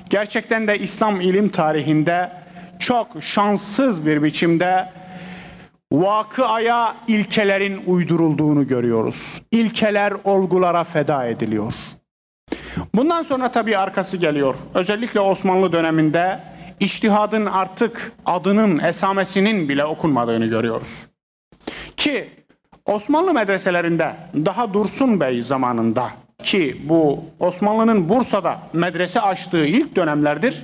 gerçekten de İslam ilim tarihinde çok şanssız bir biçimde vakıaya ilkelerin uydurulduğunu görüyoruz. İlkeler olgulara feda ediliyor. Bundan sonra tabii arkası geliyor. Özellikle Osmanlı döneminde iştihadın artık adının, esamesinin bile okunmadığını görüyoruz. Ki Osmanlı medreselerinde daha Dursun Bey zamanında ki bu Osmanlı'nın Bursa'da medrese açtığı ilk dönemlerdir.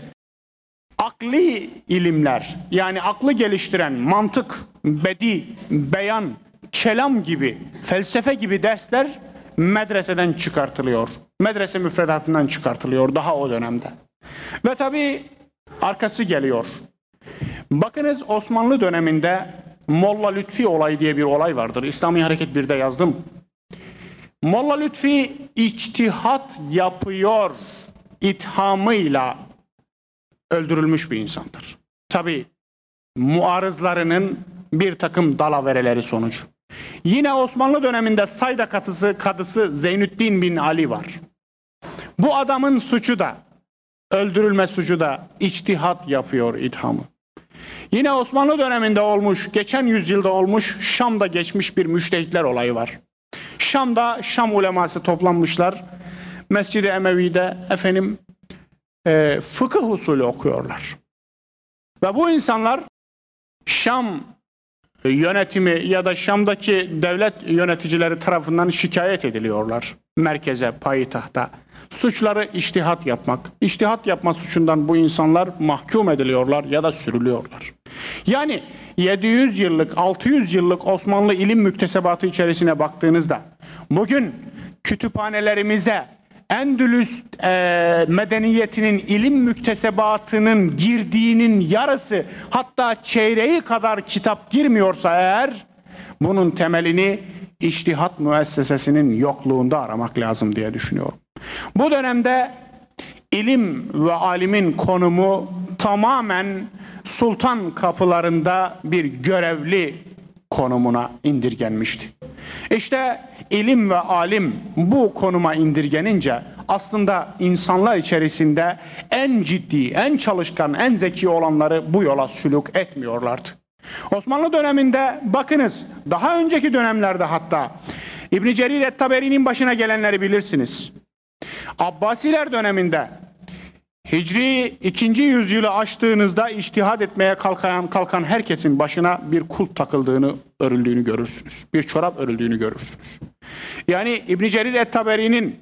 Akli ilimler yani aklı geliştiren mantık, bedi, beyan, kelam gibi, felsefe gibi dersler medreseden çıkartılıyor. Medrese müfredatından çıkartılıyor daha o dönemde. Ve tabi arkası geliyor. Bakınız Osmanlı döneminde Molla Lütfi olayı diye bir olay vardır. İslami Hareket 1'de yazdım. Molla Lütfi içtihat yapıyor ithamıyla öldürülmüş bir insandır. Tabi muarızlarının bir takım dalavereleri sonucu. Yine Osmanlı döneminde Sayda katısı, kadısı Zeynüddin bin Ali var. Bu adamın suçu da, öldürülme suçu da içtihat yapıyor ithamı. Yine Osmanlı döneminde olmuş, geçen yüzyılda olmuş, Şam'da geçmiş bir müştehitler olayı var. Şam'da Şam uleması toplanmışlar. Mescid-i Emevi'de efendim e, fıkıh usulü okuyorlar. Ve bu insanlar Şam yönetimi ya da Şam'daki devlet yöneticileri tarafından şikayet ediliyorlar. Merkeze, payitahta. Suçları iştihat yapmak. İştihat yapma suçundan bu insanlar mahkum ediliyorlar ya da sürülüyorlar. Yani 700 yıllık, 600 yıllık Osmanlı ilim müktesebatı içerisine baktığınızda bugün kütüphanelerimize Endülüs e, medeniyetinin ilim müktesebatının girdiğinin yarısı hatta çeyreği kadar kitap girmiyorsa eğer bunun temelini iştihat müessesesinin yokluğunda aramak lazım diye düşünüyorum. Bu dönemde ilim ve alimin konumu tamamen sultan kapılarında bir görevli konumuna indirgenmişti. İşte ilim ve alim bu konuma indirgenince aslında insanlar içerisinde en ciddi, en çalışkan, en zeki olanları bu yola sülük etmiyorlardı. Osmanlı döneminde bakınız daha önceki dönemlerde hatta İbn Cerir et-Taberi'nin başına gelenleri bilirsiniz. Abbasiler döneminde Hicri 2. yüzyılı açtığınızda iştihad etmeye kalkan, kalkan herkesin başına bir kulp takıldığını, örüldüğünü görürsünüz. Bir çorap örüldüğünü görürsünüz. Yani İbn Cerir et-Taberi'nin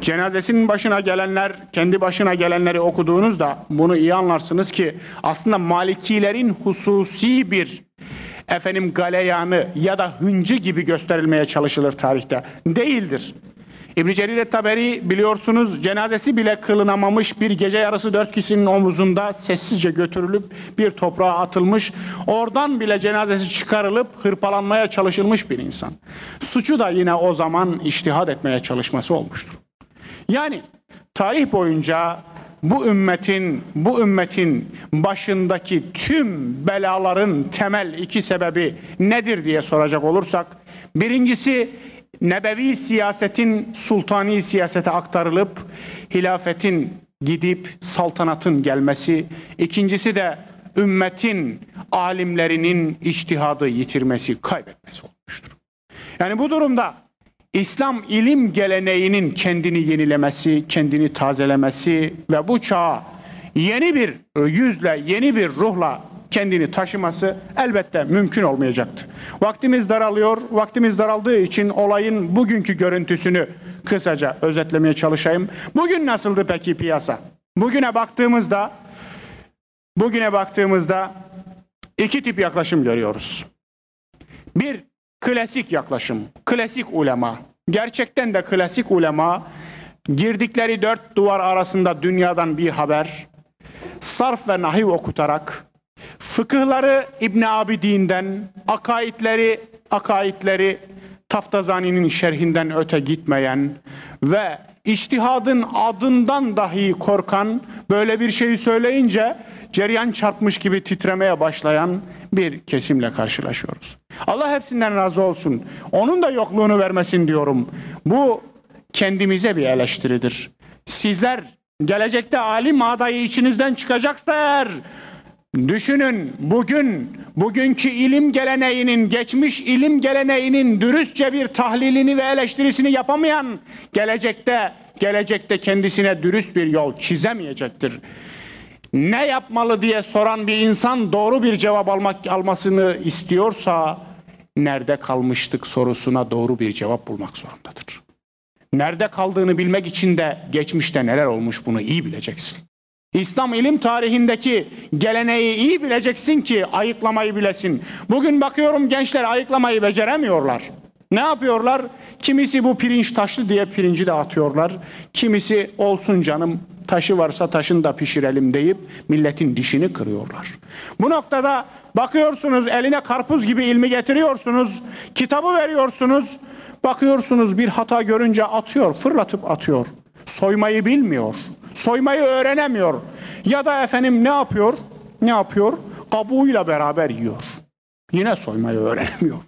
cenazesinin başına gelenler, kendi başına gelenleri okuduğunuzda bunu iyi anlarsınız ki aslında Malikilerin hususi bir efendim galeyanı ya da hıncı gibi gösterilmeye çalışılır tarihte. Değildir. İbn Cerir taberi biliyorsunuz cenazesi bile kılınamamış bir gece yarısı dört kişinin omuzunda sessizce götürülüp bir toprağa atılmış. Oradan bile cenazesi çıkarılıp hırpalanmaya çalışılmış bir insan. Suçu da yine o zaman iştihad etmeye çalışması olmuştur. Yani tarih boyunca bu ümmetin bu ümmetin başındaki tüm belaların temel iki sebebi nedir diye soracak olursak birincisi nebevi siyasetin sultani siyasete aktarılıp hilafetin gidip saltanatın gelmesi, ikincisi de ümmetin alimlerinin içtihadı yitirmesi, kaybetmesi olmuştur. Yani bu durumda İslam ilim geleneğinin kendini yenilemesi, kendini tazelemesi ve bu çağa yeni bir yüzle, yeni bir ruhla kendini taşıması elbette mümkün olmayacaktır. Vaktimiz daralıyor. Vaktimiz daraldığı için olayın bugünkü görüntüsünü kısaca özetlemeye çalışayım. Bugün nasıldı peki piyasa? Bugüne baktığımızda bugüne baktığımızda iki tip yaklaşım görüyoruz. Bir klasik yaklaşım, klasik ulema. Gerçekten de klasik ulema girdikleri dört duvar arasında dünyadan bir haber, sarf ve nahiv okutarak Fıkıhları İbn Abidin'den, akaidleri akaidleri Taftazani'nin şerhinden öte gitmeyen ve iştihadın adından dahi korkan böyle bir şeyi söyleyince ceryan çarpmış gibi titremeye başlayan bir kesimle karşılaşıyoruz. Allah hepsinden razı olsun. Onun da yokluğunu vermesin diyorum. Bu kendimize bir eleştiridir. Sizler gelecekte alim adayı içinizden çıkacaksa eğer Düşünün bugün, bugünkü ilim geleneğinin, geçmiş ilim geleneğinin dürüstçe bir tahlilini ve eleştirisini yapamayan gelecekte, gelecekte kendisine dürüst bir yol çizemeyecektir. Ne yapmalı diye soran bir insan doğru bir cevap almak almasını istiyorsa nerede kalmıştık sorusuna doğru bir cevap bulmak zorundadır. Nerede kaldığını bilmek için de geçmişte neler olmuş bunu iyi bileceksin. İslam ilim tarihindeki geleneği iyi bileceksin ki ayıklamayı bilesin. Bugün bakıyorum gençler ayıklamayı beceremiyorlar. Ne yapıyorlar? Kimisi bu pirinç taşlı diye pirinci de atıyorlar. Kimisi olsun canım taşı varsa taşını da pişirelim deyip milletin dişini kırıyorlar. Bu noktada bakıyorsunuz eline karpuz gibi ilmi getiriyorsunuz, kitabı veriyorsunuz, bakıyorsunuz bir hata görünce atıyor, fırlatıp atıyor. Soymayı bilmiyor. Soymayı öğrenemiyor. Ya da efendim ne yapıyor? Ne yapıyor? Kabuğuyla beraber yiyor. Yine soymayı öğrenemiyor.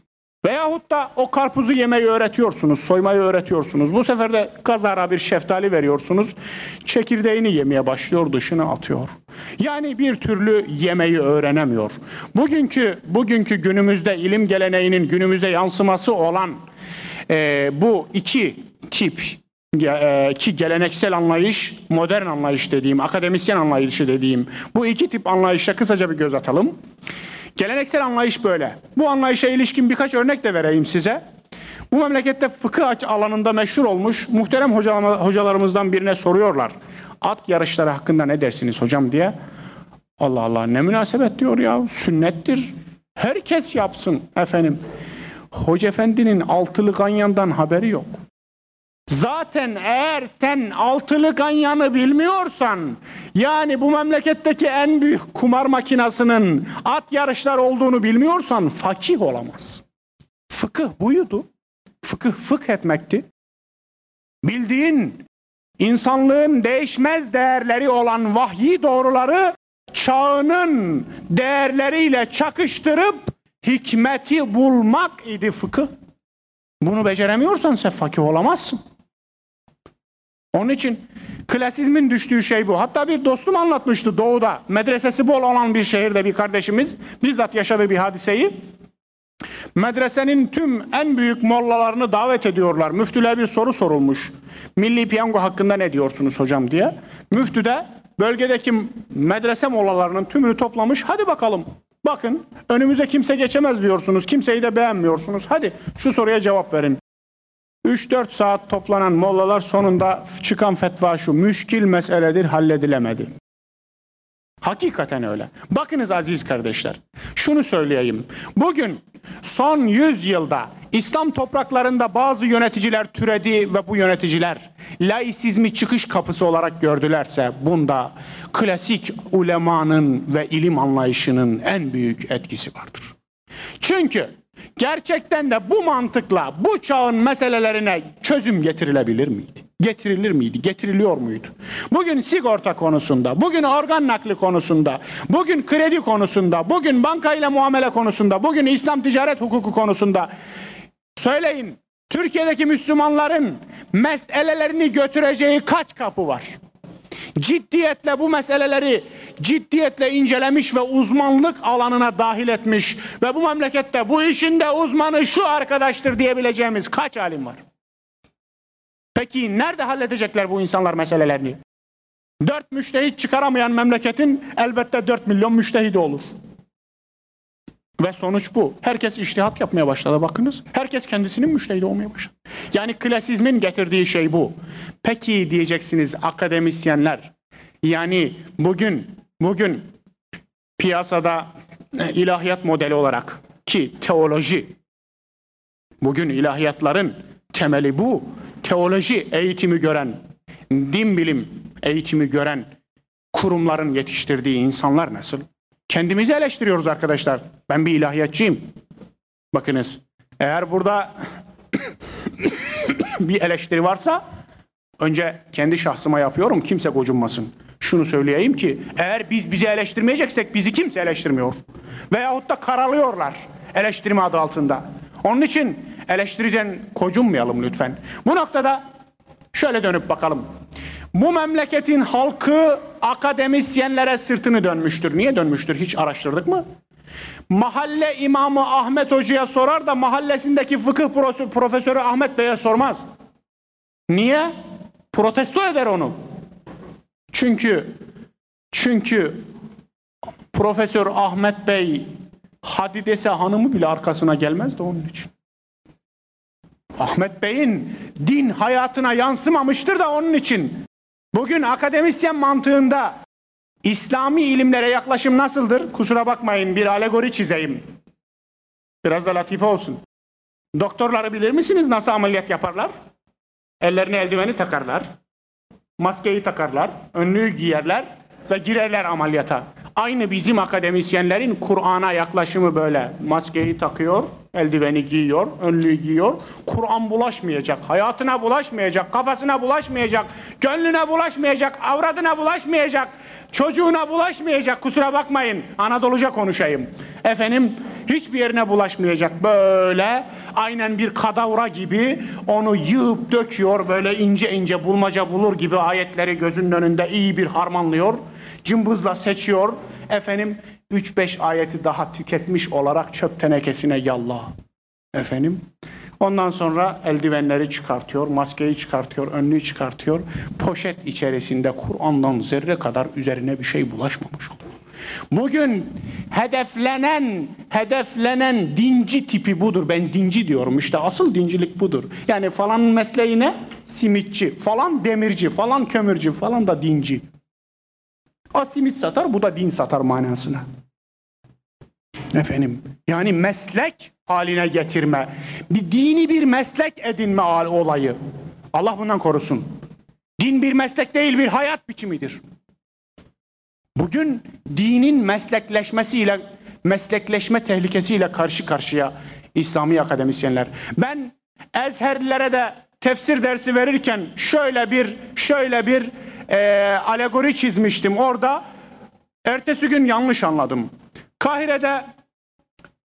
Veyahut da o karpuzu yemeyi öğretiyorsunuz, soymayı öğretiyorsunuz. Bu sefer de kazara bir şeftali veriyorsunuz. Çekirdeğini yemeye başlıyor, dışını atıyor. Yani bir türlü yemeyi öğrenemiyor. Bugünkü bugünkü günümüzde ilim geleneğinin günümüze yansıması olan e, bu iki tip ki geleneksel anlayış, modern anlayış dediğim, akademisyen anlayışı dediğim bu iki tip anlayışa kısaca bir göz atalım. Geleneksel anlayış böyle. Bu anlayışa ilişkin birkaç örnek de vereyim size. Bu memlekette fıkıh alanında meşhur olmuş muhterem hocalarımızdan birine soruyorlar. At yarışları hakkında ne dersiniz hocam diye. Allah Allah ne münasebet diyor ya sünnettir. Herkes yapsın efendim. Hoca efendinin altılı ganyandan haberi yok. Zaten eğer sen altılı ganyanı bilmiyorsan, yani bu memleketteki en büyük kumar makinasının at yarışlar olduğunu bilmiyorsan fakih olamaz. Fıkıh buydu. Fıkıh fıkh etmekti. Bildiğin insanlığın değişmez değerleri olan vahyi doğruları çağının değerleriyle çakıştırıp hikmeti bulmak idi fıkıh. Bunu beceremiyorsan sen fakih olamazsın. Onun için klasizmin düştüğü şey bu. Hatta bir dostum anlatmıştı doğuda. Medresesi bol olan bir şehirde bir kardeşimiz bizzat yaşadığı bir hadiseyi. Medresenin tüm en büyük mollalarını davet ediyorlar. Müftüler bir soru sorulmuş. Milli piyango hakkında ne diyorsunuz hocam diye. Müftü de bölgedeki medrese mollalarının tümünü toplamış. Hadi bakalım bakın önümüze kimse geçemez diyorsunuz. Kimseyi de beğenmiyorsunuz. Hadi şu soruya cevap verin. 3-4 saat toplanan mollalar sonunda çıkan fetva şu. Müşkil meseledir halledilemedi. Hakikaten öyle. Bakınız aziz kardeşler. Şunu söyleyeyim. Bugün son 100 yılda İslam topraklarında bazı yöneticiler türedi ve bu yöneticiler laisizmi çıkış kapısı olarak gördülerse bunda klasik ulemanın ve ilim anlayışının en büyük etkisi vardır. Çünkü gerçekten de bu mantıkla bu çağın meselelerine çözüm getirilebilir miydi? Getirilir miydi? Getiriliyor muydu? Bugün sigorta konusunda, bugün organ nakli konusunda, bugün kredi konusunda, bugün bankayla muamele konusunda, bugün İslam ticaret hukuku konusunda söyleyin Türkiye'deki Müslümanların meselelerini götüreceği kaç kapı var? Ciddiyetle bu meseleleri ciddiyetle incelemiş ve uzmanlık alanına dahil etmiş ve bu memlekette bu işin de uzmanı şu arkadaştır diyebileceğimiz kaç alim var? Peki nerede halledecekler bu insanlar meselelerini? Dört müştehit çıkaramayan memleketin elbette dört milyon müştehidi olur. Ve sonuç bu. Herkes iştihat yapmaya başladı bakınız. Herkes kendisinin müştehidi olmaya başladı. Yani klasizmin getirdiği şey bu. Peki diyeceksiniz akademisyenler. Yani bugün bugün piyasada e, ilahiyat modeli olarak ki teoloji bugün ilahiyatların temeli bu. Teoloji eğitimi gören, din bilim eğitimi gören kurumların yetiştirdiği insanlar nasıl? Kendimizi eleştiriyoruz arkadaşlar. Ben bir ilahiyatçıyım. Bakınız eğer burada bir eleştiri varsa önce kendi şahsıma yapıyorum kimse gocunmasın. Şunu söyleyeyim ki eğer biz bizi eleştirmeyeceksek bizi kimse eleştirmiyor. Veyahut da karalıyorlar eleştirme adı altında. Onun için eleştiricen kocunmayalım lütfen. Bu noktada şöyle dönüp bakalım. Bu memleketin halkı akademisyenlere sırtını dönmüştür. Niye dönmüştür? Hiç araştırdık mı? Mahalle imamı Ahmet Hoca'ya sorar da mahallesindeki fıkıh profesörü Ahmet Bey'e sormaz. Niye? Protesto eder onu. Çünkü çünkü Profesör Ahmet Bey hadi dese hanımı bile arkasına gelmez de onun için. Ahmet Bey'in din hayatına yansımamıştır da onun için. Bugün akademisyen mantığında İslami ilimlere yaklaşım nasıldır? Kusura bakmayın bir alegori çizeyim. Biraz da latife olsun. Doktorları bilir misiniz nasıl ameliyat yaparlar? Ellerine eldiveni takarlar. Maskeyi takarlar. Önlüğü giyerler ve girerler ameliyata. Aynı bizim akademisyenlerin Kur'an'a yaklaşımı böyle. Maskeyi takıyor, eldiveni giyiyor, önlüğü giyiyor. Kur'an bulaşmayacak, hayatına bulaşmayacak, kafasına bulaşmayacak, gönlüne bulaşmayacak, avradına bulaşmayacak, çocuğuna bulaşmayacak. Kusura bakmayın, Anadoluca konuşayım. Efendim, hiçbir yerine bulaşmayacak. Böyle aynen bir kadavra gibi onu yığıp döküyor, böyle ince ince bulmaca bulur gibi ayetleri gözünün önünde iyi bir harmanlıyor cımbızla seçiyor. Efendim 3-5 ayeti daha tüketmiş olarak çöp tenekesine yallah. Efendim Ondan sonra eldivenleri çıkartıyor, maskeyi çıkartıyor, önlüğü çıkartıyor. Poşet içerisinde Kur'an'dan zerre kadar üzerine bir şey bulaşmamış oluyor. Bugün hedeflenen, hedeflenen dinci tipi budur. Ben dinci diyorum. İşte asıl dincilik budur. Yani falan mesleğine simitçi, falan demirci, falan kömürcü, falan da dinci. O simit satar, bu da din satar manasına. Efendim, yani meslek haline getirme, bir dini bir meslek edinme olayı. Allah bundan korusun. Din bir meslek değil bir hayat biçimidir. Bugün dinin meslekleşmesiyle, meslekleşme tehlikesiyle karşı karşıya İslami akademisyenler. Ben Ezherlilere de tefsir dersi verirken şöyle bir şöyle bir e, alegori çizmiştim. Orada ertesi gün yanlış anladım. Kahire'de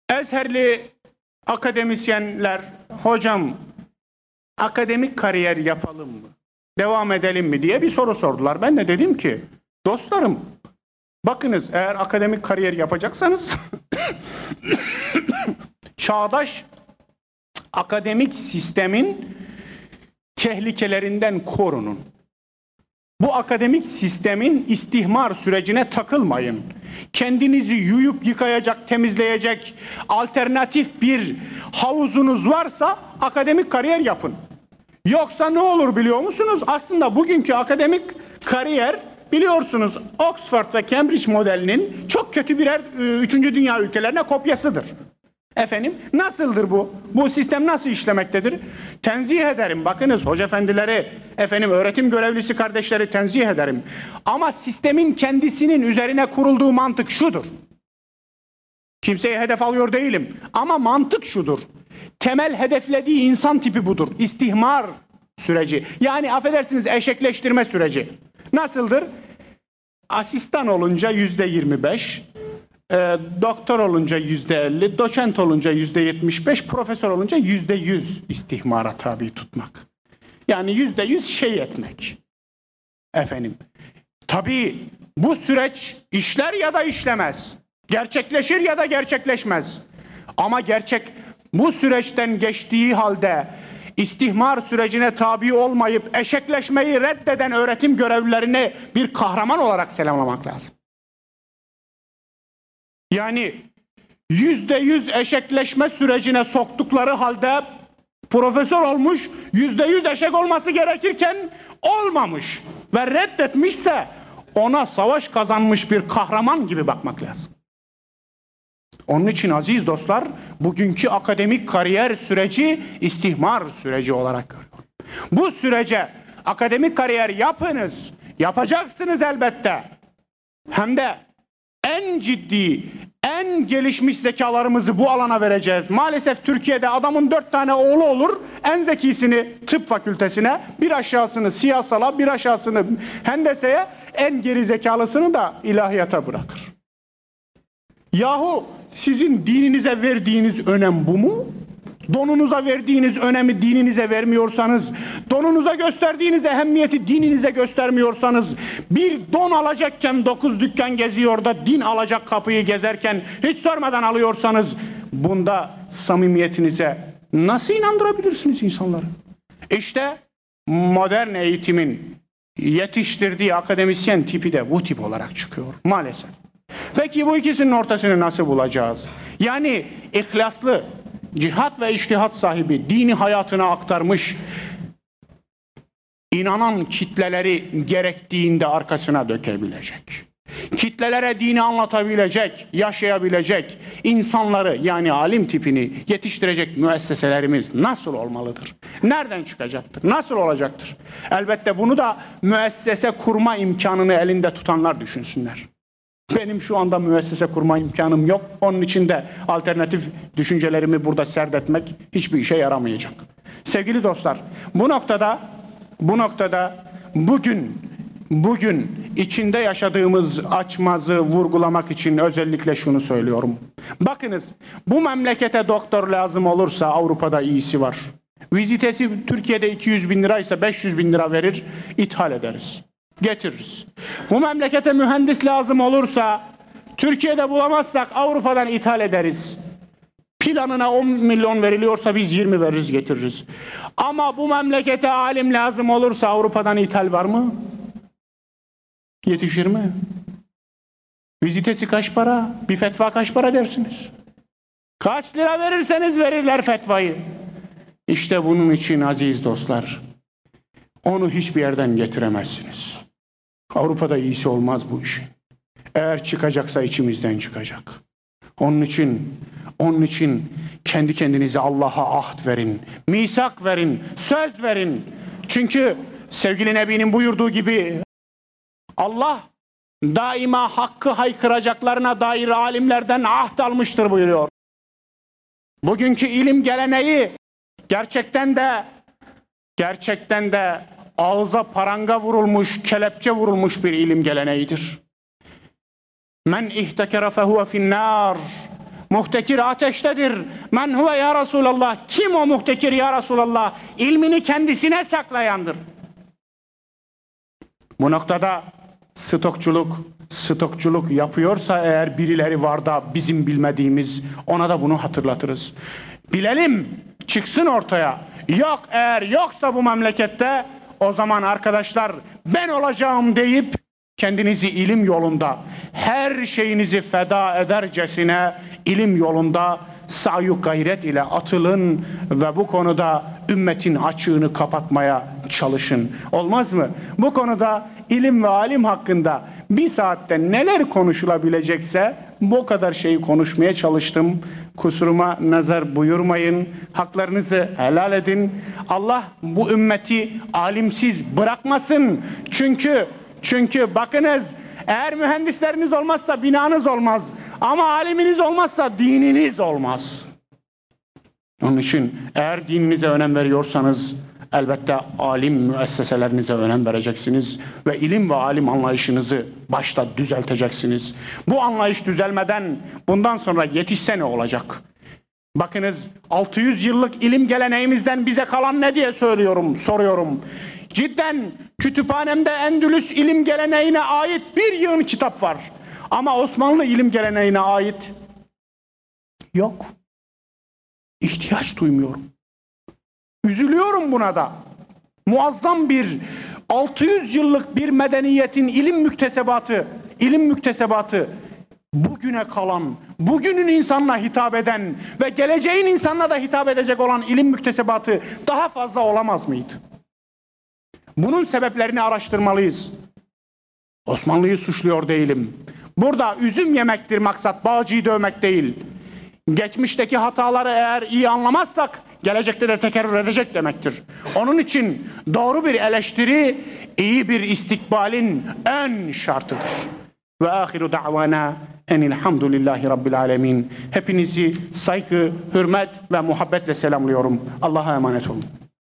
Ezherli akademisyenler hocam akademik kariyer yapalım mı? Devam edelim mi diye bir soru sordular. Ben de dedim ki dostlarım bakınız eğer akademik kariyer yapacaksanız çağdaş akademik sistemin tehlikelerinden korunun. Bu akademik sistemin istihmar sürecine takılmayın. Kendinizi yuyup yıkayacak, temizleyecek alternatif bir havuzunuz varsa akademik kariyer yapın. Yoksa ne olur biliyor musunuz? Aslında bugünkü akademik kariyer biliyorsunuz Oxford ve Cambridge modelinin çok kötü birer e, üçüncü dünya ülkelerine kopyasıdır. Efendim nasıldır bu? Bu sistem nasıl işlemektedir? Tenzih ederim. Bakınız hoca efendileri, efendim öğretim görevlisi kardeşleri tenzih ederim. Ama sistemin kendisinin üzerine kurulduğu mantık şudur. Kimseye hedef alıyor değilim. Ama mantık şudur. Temel hedeflediği insan tipi budur. İstihmar süreci. Yani affedersiniz eşekleştirme süreci. Nasıldır? Asistan olunca yüzde yirmi beş, e, doktor olunca yüzde elli, doçent olunca yüzde yetmiş beş, profesör olunca yüzde yüz istihmara tabi tutmak. Yani yüzde yüz şey etmek. Efendim. Tabi bu süreç işler ya da işlemez. Gerçekleşir ya da gerçekleşmez. Ama gerçek bu süreçten geçtiği halde istihmar sürecine tabi olmayıp eşekleşmeyi reddeden öğretim görevlilerini bir kahraman olarak selamlamak lazım. Yani yüzde yüz eşekleşme sürecine soktukları halde profesör olmuş, yüzde yüz eşek olması gerekirken olmamış ve reddetmişse ona savaş kazanmış bir kahraman gibi bakmak lazım. Onun için aziz dostlar, bugünkü akademik kariyer süreci istihmar süreci olarak görüyorum. Bu sürece akademik kariyer yapınız, yapacaksınız elbette. Hem de en ciddi, en gelişmiş zekalarımızı bu alana vereceğiz. Maalesef Türkiye'de adamın dört tane oğlu olur, en zekisini tıp fakültesine, bir aşağısını siyasala, bir aşağısını hendeseye, en geri zekalısını da ilahiyata bırakır. Yahu sizin dininize verdiğiniz önem bu mu? Donunuza verdiğiniz önemi dininize vermiyorsanız, donunuza gösterdiğiniz ehemmiyeti dininize göstermiyorsanız, bir don alacakken dokuz dükkan geziyor da din alacak kapıyı gezerken hiç sormadan alıyorsanız, bunda samimiyetinize nasıl inandırabilirsiniz insanları? İşte modern eğitimin yetiştirdiği akademisyen tipi de bu tip olarak çıkıyor maalesef. Peki bu ikisinin ortasını nasıl bulacağız? Yani ihlaslı, cihat ve iştihat sahibi, dini hayatına aktarmış, inanan kitleleri gerektiğinde arkasına dökebilecek. Kitlelere dini anlatabilecek, yaşayabilecek insanları yani alim tipini yetiştirecek müesseselerimiz nasıl olmalıdır? Nereden çıkacaktır? Nasıl olacaktır? Elbette bunu da müessese kurma imkanını elinde tutanlar düşünsünler. Benim şu anda müessese kurma imkanım yok. Onun için de alternatif düşüncelerimi burada serdetmek hiçbir işe yaramayacak. Sevgili dostlar, bu noktada bu noktada bugün bugün içinde yaşadığımız açmazı vurgulamak için özellikle şunu söylüyorum. Bakınız, bu memlekete doktor lazım olursa Avrupa'da iyisi var. Vizitesi Türkiye'de 200 bin liraysa 500 bin lira verir, ithal ederiz getiririz. Bu memlekete mühendis lazım olursa Türkiye'de bulamazsak Avrupa'dan ithal ederiz. Planına 10 milyon veriliyorsa biz 20 veririz getiririz. Ama bu memlekete alim lazım olursa Avrupa'dan ithal var mı? Yetişir mi? Vizitesi kaç para? Bir fetva kaç para dersiniz? Kaç lira verirseniz verirler fetvayı. İşte bunun için aziz dostlar, onu hiçbir yerden getiremezsiniz. Avrupa'da iyisi olmaz bu iş. Eğer çıkacaksa içimizden çıkacak. Onun için onun için kendi kendinize Allah'a ahd verin, misak verin, söz verin. Çünkü sevgili Nebi'nin buyurduğu gibi Allah daima hakkı haykıracaklarına dair alimlerden ahd almıştır buyuruyor. Bugünkü ilim geleneği gerçekten de gerçekten de ağza paranga vurulmuş, kelepçe vurulmuş bir ilim geleneğidir. Men ihtekere fehuve finnâr. Muhtekir ateştedir. Men huve ya Resulallah. Kim o muhtekir ya Resulallah? İlmini kendisine saklayandır. Bu noktada stokçuluk, stokçuluk yapıyorsa eğer birileri var da bizim bilmediğimiz ona da bunu hatırlatırız. Bilelim, çıksın ortaya. Yok eğer yoksa bu memlekette o zaman arkadaşlar ben olacağım deyip kendinizi ilim yolunda her şeyinizi feda edercesine ilim yolunda sayu gayret ile atılın ve bu konuda ümmetin açığını kapatmaya çalışın. Olmaz mı? Bu konuda ilim ve alim hakkında bir saatte neler konuşulabilecekse bu kadar şeyi konuşmaya çalıştım. Kusuruma nazar buyurmayın. Haklarınızı helal edin. Allah bu ümmeti alimsiz bırakmasın. Çünkü çünkü bakınız eğer mühendisleriniz olmazsa binanız olmaz. Ama aliminiz olmazsa dininiz olmaz. Onun için eğer dininize önem veriyorsanız elbette alim müesseselerinize önem vereceksiniz ve ilim ve alim anlayışınızı başta düzelteceksiniz. Bu anlayış düzelmeden bundan sonra yetişse ne olacak? Bakınız 600 yıllık ilim geleneğimizden bize kalan ne diye söylüyorum, soruyorum. Cidden kütüphanemde Endülüs ilim geleneğine ait bir yığın kitap var. Ama Osmanlı ilim geleneğine ait yok. İhtiyaç duymuyorum. Üzülüyorum buna da. Muazzam bir 600 yıllık bir medeniyetin ilim müktesebatı, ilim müktesebatı bugüne kalan, bugünün insanına hitap eden ve geleceğin insanına da hitap edecek olan ilim müktesebatı daha fazla olamaz mıydı? Bunun sebeplerini araştırmalıyız. Osmanlı'yı suçluyor değilim. Burada üzüm yemektir maksat, bağcıyı dövmek değil. Geçmişteki hataları eğer iyi anlamazsak gelecekte de tekerrür edecek demektir. Onun için doğru bir eleştiri iyi bir istikbalin en şartıdır. Ve ahiru da'vana enilhamdülillahi rabbil alemin. Hepinizi saygı, hürmet ve muhabbetle selamlıyorum. Allah'a emanet olun.